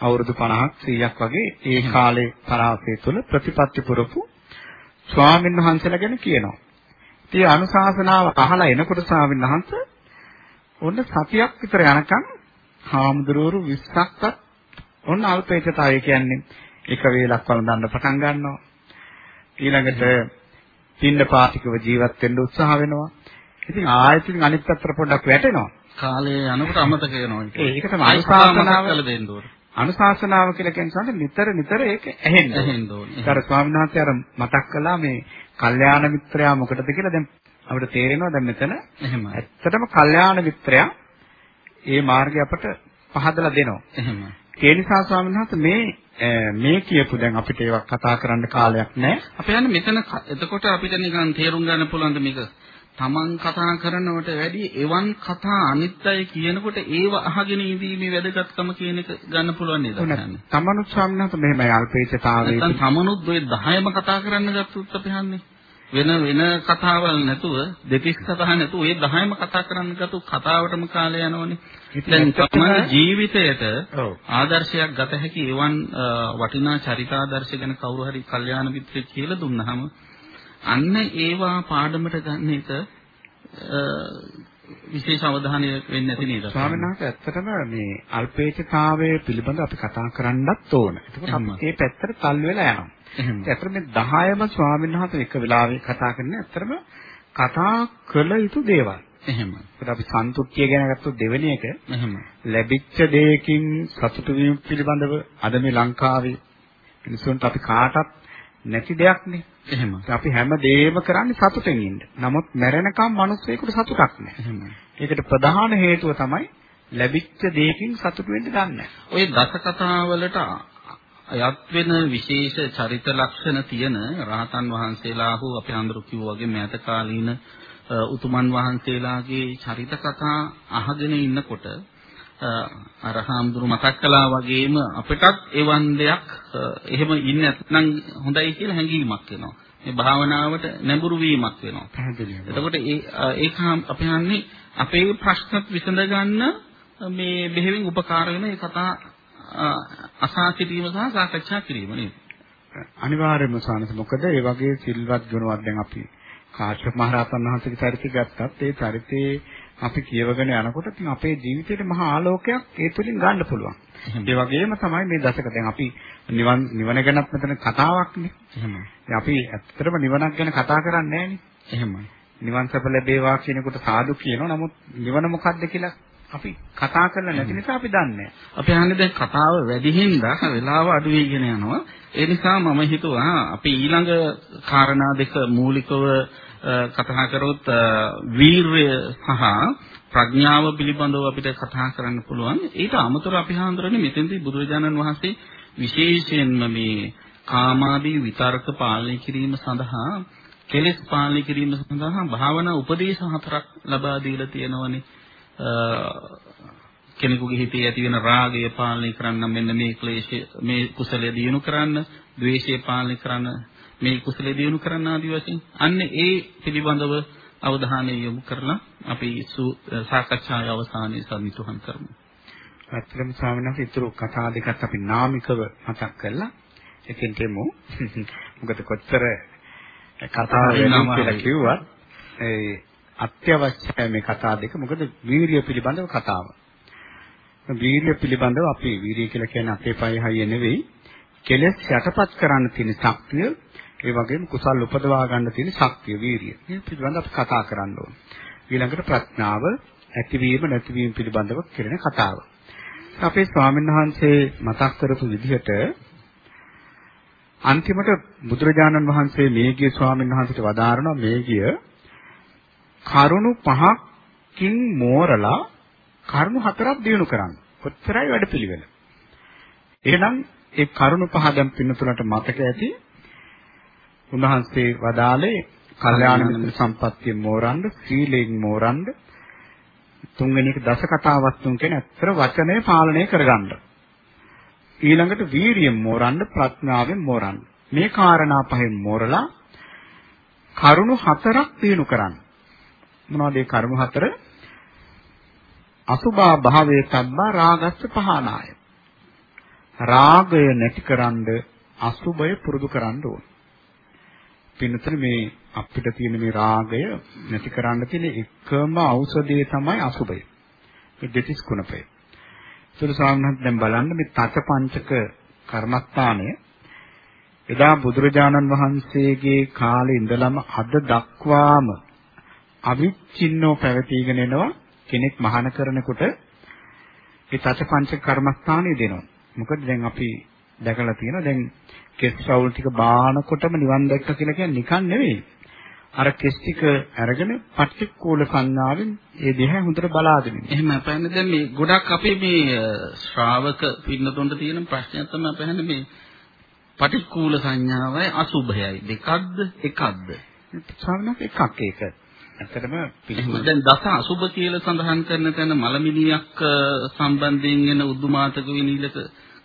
Speaker 2: අවුරුදු 50ක් 100ක් වගේ ඒ කාලේ පරාසය තුළ ප්‍රතිපත්ති පුරපු ස්වාමීන් වහන්සේලා ගැන කියනවා. ඉතින් අනුශාසනාව අහලා එනකොට ස්වාමීන් වහන්සේ ඔන්න සතියක් විතර යනකම් හාමුදුරුවෝ 20ක්වත් ඔන්න අල්පේච්ඡතාවය කියන්නේ එක වේලක් වළඳන්න පටන් ගන්නවා. ඊළඟට පින්න පාතිකව ජීවත් වෙන්න උත්සාහ වෙනවා. ඉතින් ආයෙත් අනිත් පැත්තට පොඩ්ඩක් වැටෙනවා.
Speaker 1: කාලය යනකොට අමතක වෙනවා.
Speaker 2: ඒක තමයි අනුශාසනාව කළ දෙන්න ඕනේ. අනුශාසනාව කියලා කියන්නේ නිතර නිතර ඒක ඇහෙන්න
Speaker 1: ඇහෙන්න ඕනේ.
Speaker 2: ඒතර ස්වාමීන් වහන්සේ අර මතක් කළා මේ කල්යාණ මිත්‍රයා මොකටද කියලා දැන් අපිට තේරෙනවා දැන් මෙතන.
Speaker 1: එහෙම.
Speaker 2: ඇත්තටම කල්යාණ මිත්‍රයා ඒ මාර්ගය අපට පහදලා දෙනවා.
Speaker 1: එහෙම.
Speaker 2: ඒ නිසා ස්වාමීන් වහන්සේ මේ මේ කියපු දැන් අපිට ඒවා කතා කරන්න කාලයක් නැහැ.
Speaker 1: අපි යන්නේ මෙතන එතකොට අපිට නිකන් තේරුම් ගන්න පුළුවන් මේක තමන් කතා කරනවට වැඩිය එවන් කතා අනිත් අය කියනකොට ඒව අහගෙන ඉඳීමේ වැදගත්කම කියන එක ගන්න පුළුවන් නේද?
Speaker 2: තමනුත් ස්වාමීන් වහන්සේ මෙහෙමයි අල්පේච්ඡතාවයේ
Speaker 1: නැත්නම් තමනුත් ওই 10ම කතා කරන්න ගත්තොත් අපි හන්නේ වෙන වෙන කතාවල් නැතුව දෙතිස් කතා නැතුව ওই 10ම කතා කරන්න ගතු කතාවටම කාලය යනවනේ. දැන් තමයි ජීවිතයට ආදර්ශයක් ගත හැකි එවන් වටිනා චරිතාදර්ශ ගැන කවුරු හරි කල්යාණ මිත්‍රෙක් කියලා දුන්නාම අන්න ඒවා පාඩමට ගන්න එක විශේෂ අවධානය වෙන්නේ නැති නේද?
Speaker 2: ස්වාමීන් වහන්සේ ඇත්තටම මේ අල්පේච්ඡතාවය පිළිබඳව අපි කතා කරන්නත් ඕන. එතකොට අපි මේ පැත්තට තල් වෙලා යනවා.
Speaker 1: එහෙම.
Speaker 2: ඇත්තට මේ 10ම ස්වාමීන් වහන්සේ එක වෙලාවෙ කතා කරන්නේ ඇත්තටම කතා කළ යුතු දේවල්.
Speaker 1: එහෙම.
Speaker 2: ඒකට අපි සන්තුෂ්ටිය ගැන ගත්තොත් දෙවෙනි එක
Speaker 1: එහෙම.
Speaker 2: ලැබිච්ච දෙයකින් සතුටු වීම පිළිබඳව අද මේ ලංකාවේ මිනිසුන්ට අපි කාටත් නැති දෙයක් නේ.
Speaker 1: එහෙම.
Speaker 2: අපි හැම දෙයක්ම කරන්නේ සතුටෙන් ඉන්න. නමුත් මැරෙනකම් මිනිස්සෙකුට සතුටක් නැහැ.
Speaker 1: එහෙම.
Speaker 2: ඒකට ප්‍රධාන හේතුව තමයි ලැබිච්ච දෙයකින් සතුටු වෙන්න දන්නේ
Speaker 1: ඔය දස කතාවලට අයත් වෙන විශේෂ චරිත ලක්ෂණ තියෙන රහතන් වහන්සේලා හෝ අපේ අඳුරු කිව්වා වගේ මෑත කාලීන උතුමන් වහන්සේලාගේ චරිත කතා අහගෙන ඉන්නකොට අර හාමුදුරු මතක් කළා වගේම අපිටත් එවන් දෙයක් එහෙම ඉන්නේ නැත්නම් හොඳයි කියලා හැඟීමක් එනවා. මේ භාවනාවට නැඹුරු වීමක් වෙනවා.
Speaker 2: පැහැදිලිව.
Speaker 1: එතකොට ඒ ඒක අපි හන්නේ අපේ ප්‍රශ්නත් විසඳ ගන්න මේ බෙහෙවින් උපකාර වෙන ඒ කතා අසා සිටීම සහ සාකච්ඡා කිරීම නේද?
Speaker 2: අනිවාර්යයෙන්ම සානස මොකද ඒ වගේ සිල්වත් ගුණවත් දැන් අපි කාශ්‍යප මහ රහතන් වහන්සේගේ චරිතය ගත්තත් ඒ චරිතේ අපි කියවගෙන යනකොට ඉතින් අපේ ජීවිතේට මහා ආලෝකයක් ඒ තුලින් ගන්න පුළුවන්. ඒ වගේම තමයි මේ දශක දැන් අපි නිවන් නිවන ගැනත් මෙතන කතාවක්නේ.
Speaker 1: එහෙමයි.
Speaker 2: දැන් අපි ඇත්තටම නිවනක් ගැන කතා කරන්නේ නැහනේ.
Speaker 1: එහෙමයි.
Speaker 2: නිවන් සප ලැබේවා කියනකොට සාදු කියනවා. නමුත් නිවන මොකක්ද කියලා අපි කතා කරලා නැති නිසා අපි දන්නේ
Speaker 1: අපි අහන්නේ දැන් කතාව වැඩි හින්දා වෙලාව අඩු වෙගෙන යනවා. ඒ නිසා මම හිතුවා අපි ඊළඟ කාරණා දෙක මූලිකව කතා කරොත් වීරය සහ ප්‍රඥාව පිළිබඳව අපිට කතා කරන්න පුළුවන්. ඊට අමතරව අපි හඳුරන්නේ මෙතෙන්දී බුදුරජාණන් වහන්සේ විශේෂයෙන්ම මේ කාමාදී විතර්ක පාලනය කිරීම සඳහා කෙලෙස් පාලනය කිරීම සඳහා භාවනා උපදේශ හතරක් ලබා දීලා තියෙනවනේ. කෙනෙකුගේ හිතේ ඇති වෙන රාගය පාලනය කරන්න මෙන්න මේ ක්ලේශය මේ කුසලය දිනු කරන්න, ද්වේෂය පාලනය කරන්න මේ කුසලයේ දිනු කරන්න ආදි වශයෙන් අන්න ඒ පිළිබඳව අවධානය යොමු කරලා අපි සාකච්ඡාවේ අවසානයේ සම්නිතුහන් කරමු.
Speaker 2: ඇත්තටම ස්වාමීන් වහන්සේ ඊතුරු කතා දෙකක් අපි නාමිකව මතක් කළා. එකෙන් දෙමු. මොකද කොච්චර කතා වෙනවා කියලා කිව්වත් ඒ අත්‍යවශ්‍යයි මේ කතා දෙක. මොකද වීරිය පිළිබඳව කතාව. වීරිය පිළිබඳව අපි වීරිය කියලා කියන්නේ අපේ පය හයිය නෙවෙයි. කෙලෙස් යටපත් කරන්න තියෙන ශක්තිය ඒ වගේම කුසල් උපදවා ගන්න තියෙන ශක්තිය, වීරිය. මේ පිළිබඳව අපි කතා කරන්න ඕන. ඊළඟට ප්‍රඥාව ඇතිවීම නැතිවීම පිළිබඳව කෙරෙන කතාව. අපේ ස්වාමීන් වහන්සේ මතක් කරපු විදිහට අන්තිමට බුදුරජාණන් වහන්සේ මේගිය ස්වාමීන් වහන්සේට වදාරනවා මේගිය කරුණු පහකින් මෝරලා කරුණු හතරක් දිනු කරන්න. කොච්චරයි වැඩපිළිවෙල. එහෙනම් ඒ කරුණු පහ දැන් පින්නතුලට මතක ඇති උන්වහන්සේ වදාළේ කල්යාණ මිත්‍ර සම්පත්තිය මෝරන්න, සීලයෙන් මෝරන්න, තුන්වෙනි එක දස කතාවත් තුන් කියන අතර වචනය පාලනය කරගන්න. ඊළඟට වීරියෙන් මෝරන්න, ප්‍රඥාවෙන් මෝරන්න. මේ කාරණා පහෙන් මෝරලා කරුණු හතරක් දිනු කරන්න. මොනවද ඒ කරුණු හතර? අසුභා භාවයේ සම්මා රාගස්ස පහනාය. රාගය නැතිකරන්ද අසුභය පුරුදු කරන්න ඕන. පින්නතර මේ අපිට තියෙන මේ රාගය නැති කරන්න තියෙන එකම ඖෂධය තමයි අසුබය. මේ දෙතිස් කුණපය. ඒතර සාමනත් දැන් බලන්න මේ තත පංචක කර්මස්ථානය එදා බුදුරජාණන් වහන්සේගේ කාලේ ඉඳලම අද දක්වාම අවිච්ඡින්නව පැවතීගෙන එනවා කෙනෙක් මහාන කරනකොට ඒ තත පංචක කර්මස්ථානය දෙනවා. මොකද දැන් අපි දැකලා තියෙනවා දැන් කෙස් රවුල් ටික බානකොටම නිවන් දැක්ක කියලා කියන්නේ නිකන් නෙවෙයි. අර කෙස් ටික අරගෙන පටික්කුල සංඥාවෙන් ඒ දිහා හොඳට බලාගෙන ඉන්න.
Speaker 1: එහෙම අපහන්නේ දැන් මේ ගොඩක් අපේ මේ ශ්‍රාවක පින්නතුන්ට තියෙන ප්‍රශ්නයක් තමයි අපහන්නේ මේ පටික්කුල සංඥාවයි අසුභයයි දෙකක්ද එකක්ද?
Speaker 2: සාමාන්‍යයෙන් එකක් ඒක. ඇත්තටම
Speaker 1: පිළිම දැන් දස අසුභ කියලා සඳහන් කරන තැන මලමිනියක් සම්බන්ධයෙන් එන උද්දුමාතක විනීලක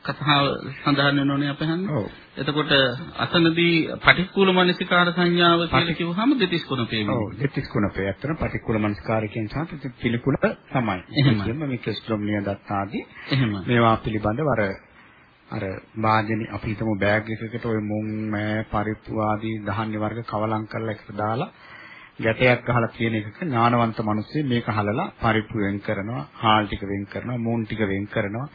Speaker 1: කතාව සඳහන් වෙනෝනේ අපහන්නේ.
Speaker 2: ඔව්.
Speaker 1: එතකොට අතනදී පටික්කුල මනසිකාර සංඥාව කියලා කිව්වහම දෙතිස් කුණපේ
Speaker 2: වෙනවා. ඔව් දෙතිස් කුණපේ. ඇත්තටම පටික්කුල මනසිකාර කියන සාපිත පිළිකුල තමයි.
Speaker 1: එහෙම
Speaker 2: මේ කෙස්ලොම් නිය දත්තාදී.
Speaker 1: එහෙම.
Speaker 2: මේවා පිළිබඳව අර අර වාදනි අපි හිතමු බෑග් එකකට ওই මුං මෑ පරිප්පු ආදී ධාන්‍ය වර්ග කවලම් කරලා එකට දාලා ගැටයක් ගහලා තියෙන එකක ඥානවන්ත මිනිස්සු මේක හලලා පරිප්පු වෙන් කරනවා, හාල් ටික වෙන් කරනවා, මූන් ටික වෙන් කරනවා,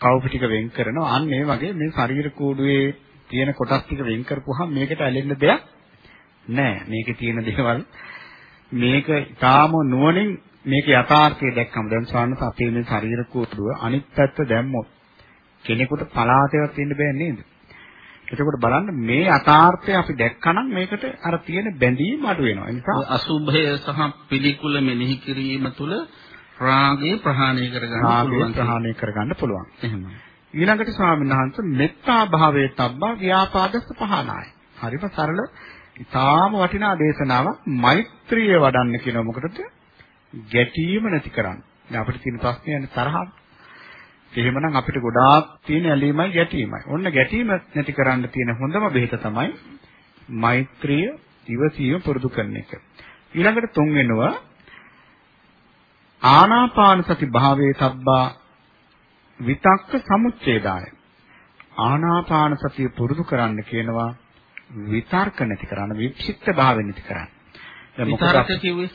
Speaker 2: කවුපි ටික වෙන් කරනවා. අන්න ඒ වගේ මේ ශරීර කූඩුවේ තියෙන කොටස් ටික වෙන් කරපුවාම මේකට ඇලෙන්න දෙයක් නැහැ. මේකේ තියෙන දේවල් මේක ඊටාම නුවණින් මේක යථාර්ථය දැක්කම දැන් ස්වාමීන් අපේ මේ ශරීර කූඩුව අනිත් පැත්ත දැම්මොත් කෙනෙකුට පලාතේවත් ඉන්න බෑ නේද? එතකොට බලන්න මේ යථාර්ථය අපි දැක්කනම් මේකට අර තියෙන බැඳීම අඩු වෙනවා. ඒ නිසා
Speaker 1: අසුභය සහ පිළිකුල මෙනෙහි කිරීම තුළ රාගය ප්‍රහාණය කරගන්න පුළුවන්.
Speaker 2: ප්‍රහාණය කරගන්න පුළුවන්.
Speaker 1: එහෙමයි.
Speaker 2: ඊළඟට ස්වාමීන් වහන්සේ මෙත්තා භාවයේ තබ්බා ව්‍යාපාදස්ස පහනාය. හරිම සරල ඉතාම වටිනා දේශනාවක් මෛත්‍රිය වඩන්න කියන මොකටද? ගැටීම නැති කරන්න. දැන් අපිට තියෙන ප්‍රශ්නේ තරහව. එහෙමනම් අපිට ගොඩාක් තියෙන ඇලීමයි ගැටීමයි. ඔන්න ගැටීම නැති කරන්න තියෙන හොඳම බෙහෙත තමයි මෛත්‍රිය ඉවසීම පුරුදු කරන එක. ඊළඟට තුන්වෙනුව ආනාපාන සති භාවයේ තබ්බා විතක්ක සමුච්ඡේදාය. ආනාපාන සතිය පුරුදු කරන්න කියනවා විතර්ක නැති කරන්න වික්ෂිප්ත භාවය නැති කරන්න.
Speaker 1: දැන් මොකද කිව්වේ?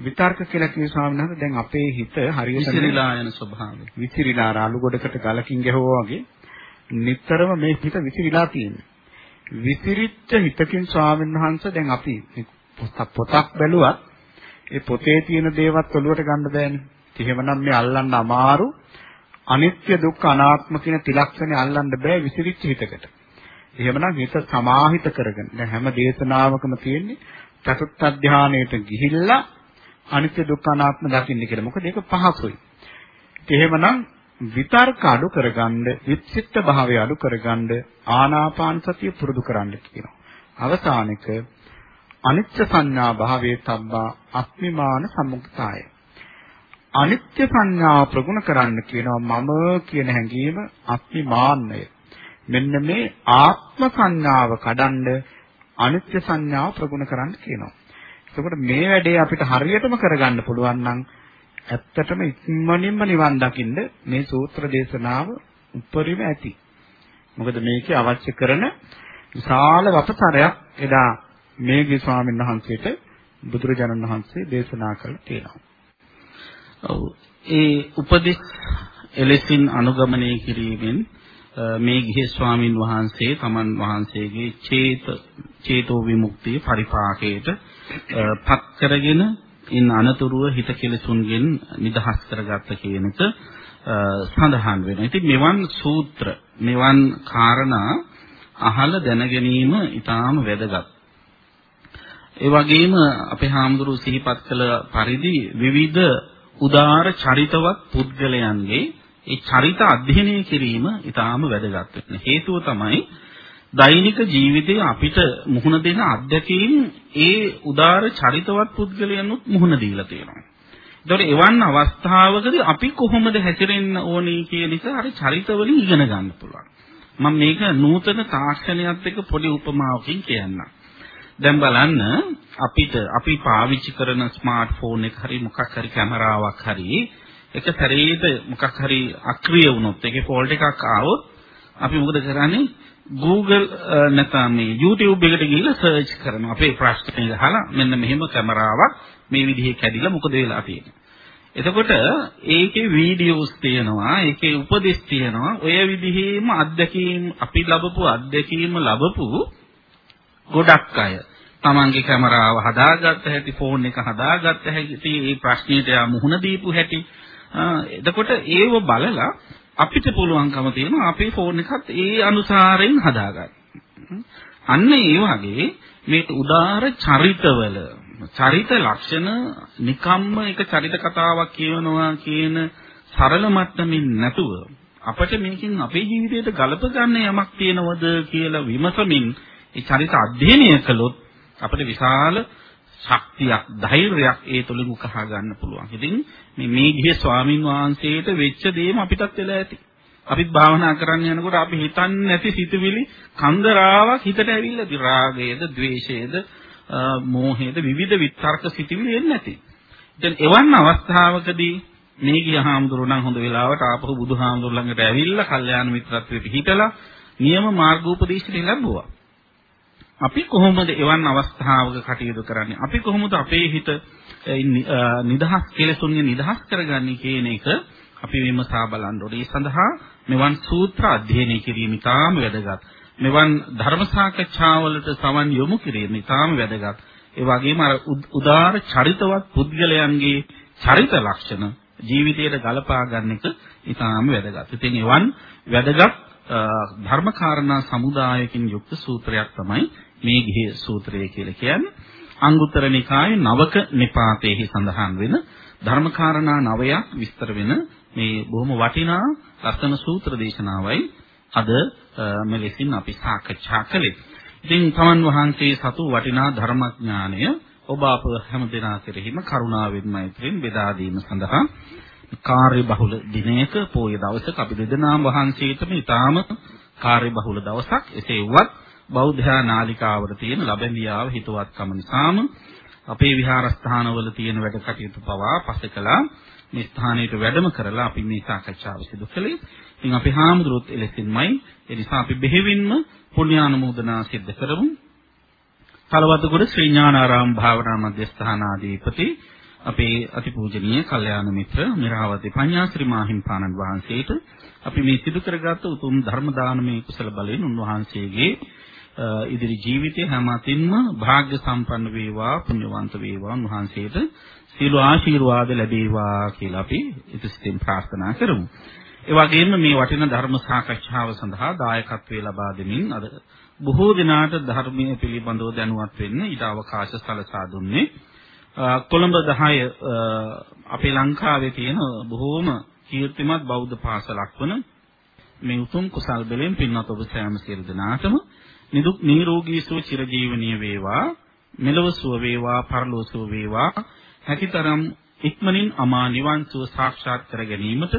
Speaker 2: විතර්ක කියලා කිව්ව ස්වාමීන් වහන්සේ දැන් අපේ හිත හරියට
Speaker 1: විසිරීලා යන ස්වභාවය.
Speaker 2: විසිරීලා රාළු ගොඩකට ගලකින් ගැහුවා වගේ නිතරම මේ හිත විසිරීලා තියෙනවා. විසිරිච්ච හිතකින් ස්වාමීන් වහන්සේ දැන් අපි පොතක් බැලුවත් ඒ පොතේ තියෙන දේවත් ඔලුවට ගන්න බෑනේ. එහෙමනම් මේ අල්ලන්න අමාරු අනිත්‍ය දුක්ඛ අනාත්ම කියන තිලක්ෂණය අල්ලන්න බෑ විසිරිච්ච හිතකට. එහෙමනම් හිත සමාහිත කරගෙන දැන් හැම දේශනාවකම තියෙන්නේ චතුත්ථ ධානයට ගිහිල්ලා අනිත්‍ය දුක්ඛ අනාත්ම දකින්න කියලා. මොකද ඒක පහසුයි. එහෙමනම් විතර්ක අඩු කරගන්න, විචිත්ත භාවය අඩු කරගන්න ආනාපාන සතිය පුරුදු කරන්න කියනවා. අවසානික අනිත්‍ය සංඥා භාවයේ තබ්බා අස්මිමාන සම්මුක්තාය. අනිත්‍ය සංඥාව ප්‍රගුණ කරන්න කියනවා මම කියන හැඟීම අස්මිමාන්නය. මෙන්න මේ ආත්ම සංඥාව කඩන්ඩ අනිත්‍ය සංඥාව ප්‍රගුණ කරන්න කියනවා. එතකොට මේ වැඩේ අපිට හරියටම කරගන්න පුළුවන් නම් ඇත්තටම ඉක්මනින්ම නිවන් දකින්න මේ සූත්‍ර දේශනාව උපරිම ඇති. මොකද මේකේ අවශ්‍ය කරන විශාල වපසරයක් එදා මේගේ ස්වාමීන් වහන්සේට බුදුරජාණන් වහන්සේ දේශනා කළා තියෙනවා.
Speaker 1: ඔව්. ඒ උපදෙස් එලෙසින් අනුගමනය කිරීමෙන් මේ ගිහි ස්වාමින් වහන්සේ තමන් වහන්සේගේ චේත චේතෝ විමුක්තිය පරිපාකයට පත් කරගෙන ඉන් අනතුරුව හිත කෙලසුන්ගෙන් නිදහස් කරගත්ත කියන එක සඳහන් වෙනවා. ඉතින් මෙවන් සූත්‍ර මෙවන් කාරණා අහලා දැන ගැනීම ඊටාම වැදගත්. ඒ වගේම අපේ හාමුදුරුවෝ සිහිපත් කළ පරිදි විවිධ උදාර චරිතවත් පුද්ගලයන්ගේ ඒ චරිත අධ්‍යයනය කිරීම ඊටාම වැදගත් වෙන හේතුව තමයි දෛනික ජීවිතයේ අපිට මුහුණ දෙන අත්දැකීම් ඒ උදාර චරිතවත් පුද්ගලයන්ුත් මුහුණ දීලා තියෙනවා. ඒතකොට එවන් අවස්ථාවකදී අපි කොහොමද හැසිරෙන්න ඕනේ කියන එක හරි චරිතවලින් ඉගෙන ගන්න පුළුවන්. මම මේක නූතන තාක්ෂණයත් එක්ක පොඩි උපමාවකින් කියන්නම්. දැන් බලන්න අපිට අපි පාවිච්චි කරන ස්මාර්ට්ෆෝන් එක හරි මොකක් හරි කැමරාවක් හරි එක සැරේට මොකක් හරි අක්‍රිය වුණොත් ඒකේ ෆෝල්ට් එකක් ආවොත් අපි මොකද කරන්නේ? Google නැත්නම් මේ YouTube එකට ගිහිල්ලා සර්ච් කරනවා. අපේ ප්‍රශ්නේ ගහලා මෙන්න මෙහෙම කැමරාවක් මේ විදිහේ කැඩිලා මොකද වෙලා තියෙන්නේ. එතකොට ඒකේ වීඩියෝස් තියෙනවා ඒකේ උපදෙස් තියෙනවා. ඔය විදිහේම අත්දැකීම් අපි ලැබපු අත්දැකීම් ලැබපු ගොඩක් අය. තමන්ගේ කැමරාව හදාගත්ත හැටි ෆෝන් එක හදාගත්ත හැටි මේ ප්‍රශ්නෙට යා මුහුණ දීපු හැටි එතකොට ඒව බලලා අපිට පුළුවන්කම තියෙනවා අපේ ෆෝන් එකත් ඒ අනුසාරයෙන් හදාගන්න. අන්න ඒ වගේ මේ උදාර චරිතවල චරිත ලක්ෂණ නිකම්ම එක චරිත කතාවක් කියවනවා කියන සරල මට්ටමින් නැතුව අපිට මේකෙන් අපේ ජීවිතයට ගලප ගන්න යමක් තියෙනවද කියලා විමසමින් ඒ චරිත අධ්‍යයනය කළොත් අපිට විශාල ශක්තියක් ධෛර්යයක් ඒ තුලින් උකහා ගන්න පුළුවන්. ඉතින් මේ මේ ගිහේ ස්වාමින් වහන්සේට වෙච්ච දේම අපිටත් වෙලා ඇති. අපිත් භාවනා කරන්න යනකොට අපි හිතන්නේ නැති සිතුවිලි කන්දරාවක් හිතට ඇවිල්ලා ති රාගයේද, ద్వේෂයේද, මෝහයේද විවිධ විතර්ක සිතුවිලි එන්නේ නැති. දැන් එවන් අවස්ථාවකදී මේ ගිය හාමුදුරුවෝ නම් හොඳ වෙලාවට ආපහු බුදුහාමුදුරු ළඟට ඇවිල්ලා කල්යාණ මිත්‍රත්වයේ පිහිටලා නියම මාර්ගෝපදේශය ලැබුවා. අපි කොහොමද එවන් අවස්ථාවක කටයුතු කරන්නේ? අපි කොහොමද අපේ හිත නිදහස් කෙලෙසුන්ගේ නිදහස් කරගන්නේ කියන එක අපි විමසා බලන්න ඕනේ. ඒ සඳහා මෙවන් සූත්‍ර අධ්‍යයනය කිරීම ඉතාම වැදගත්. මෙවන් ධර්ම සාකච්ඡාවලට සවන් යොමු කිරීම ඉතාම වැදගත්. ඒ වගේම අර උදාාර චරිතවත් පුද්ගලයන්ගේ චරිත ලක්ෂණ ජීවිතයට ගලපා ගන්න එක ඉතාම වැදගත්. ඉතින් එවන් වැදගත් ධර්මකාරණා සමුදායකින් යුක්ත සූත්‍රයක් තමයි මේ ගිහි සූත්‍රය කියලා කියන්නේ. අංගුත්තර නිකායේ නවක නිපාතේහි සඳහන් වෙන ධර්මකාරණා නවයක් විස්තර වෙන මේ බොහොම වටිනා ලස්සන සූත්‍ර දේශනාවයි අද මෙලෙසින් අපි සාකච්ඡා කළේ. ඉතින් තමන් වහන්සේ සතු වටිනා ධර්මඥානය ඔබ අප හැම දෙනා කෙරෙහිම කරුණාවෙන් මෛත්‍රියෙන් බෙදා දීම සඳහා කාර්ය බහුල දිනයක පොය දවසක අපි දෙදෙනාම වහන්සේටම ඊටාම කාර්ය බහුල දවසක් එසේ වුවත් බෞද්ධ නාලිකාවර තියෙන ලබැඳියාව හිතවත්කම නිසාම අපේ විහාරස්ථානවල තියෙන වැඩ කටයුතු පවා පසෙකලා මේ ස්ථානයට වැඩම කරලා අපි මේ සාකච්ඡාව සිදු කළේ. ඉතින් අපි හාමුදුරුවොත් එලෙසින්මයි ඒ නිසා අපි බෙහෙවින්ම පුණ්‍යානුමෝදනා සිද්ධ කරමු. කලවතුගොඩ ශ්‍රී ඥානාරාම භාවනා මධ්‍යස්ථානාධිපති අපේ අතිපූජනීය කල්යාණ මිත්‍ර මිරාවති පඤ්ඤාශ්‍රී මාහිම්පාණන් වහන්සේට අපි මේ සිදු කරගත් උතුම් ධර්ම දානමය කුසල බලයෙන් උන්වහන්සේගේ ඉදිරි ජීවිතය හැම අතින්ම වාග්ය සම්පන්න වේවා පුණ්‍යවන්ත වේවා උන්වහන්සේට සියලු ආශිර්වාද ලැබේවා කියලා අපි ඉතිසිතින් ප්‍රාර්ථනා කරමු. ඒ වගේම මේ වටිනා ධර්ම සාකච්ඡාව සඳහා දායකත්වයේ ලබා දෙමින් අද බොහෝ දිනාට ධර්මයේ පිළිබඳව දැනුවත් වෙන්න ඊට අවකාශ සලසා දුන්නේ කොළඹ 10 අපේ ලංකාවේ තියෙන බොහෝම කීර්තිමත් බෞද්ධ පාසලක් වන මේ උතුම් කුසල් බලයෙන් පින්වත් ඔබ සෑම සියලු දෙනාටම නිදුක් නිරෝගී සුව චිරජීවනීය වේවා මෙලව සුව වේවා පරලොව සුව වේවා. හැකිතරම් ඉක්මනින් අමා නිවන් සුව සාක්ෂාත් කර ගැනීමට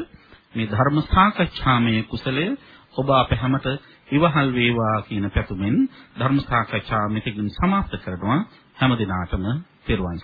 Speaker 1: මේ ධර්ම සාකච්ඡාමය කුසලය ඔබ අප හැමත ඉවහල් වේවා කියන පැතුමෙන් ධර්ම සාකච්ඡාව මෙතකින් සමාප්ත කරනවා. හැම දිනාටම පෙරවන්.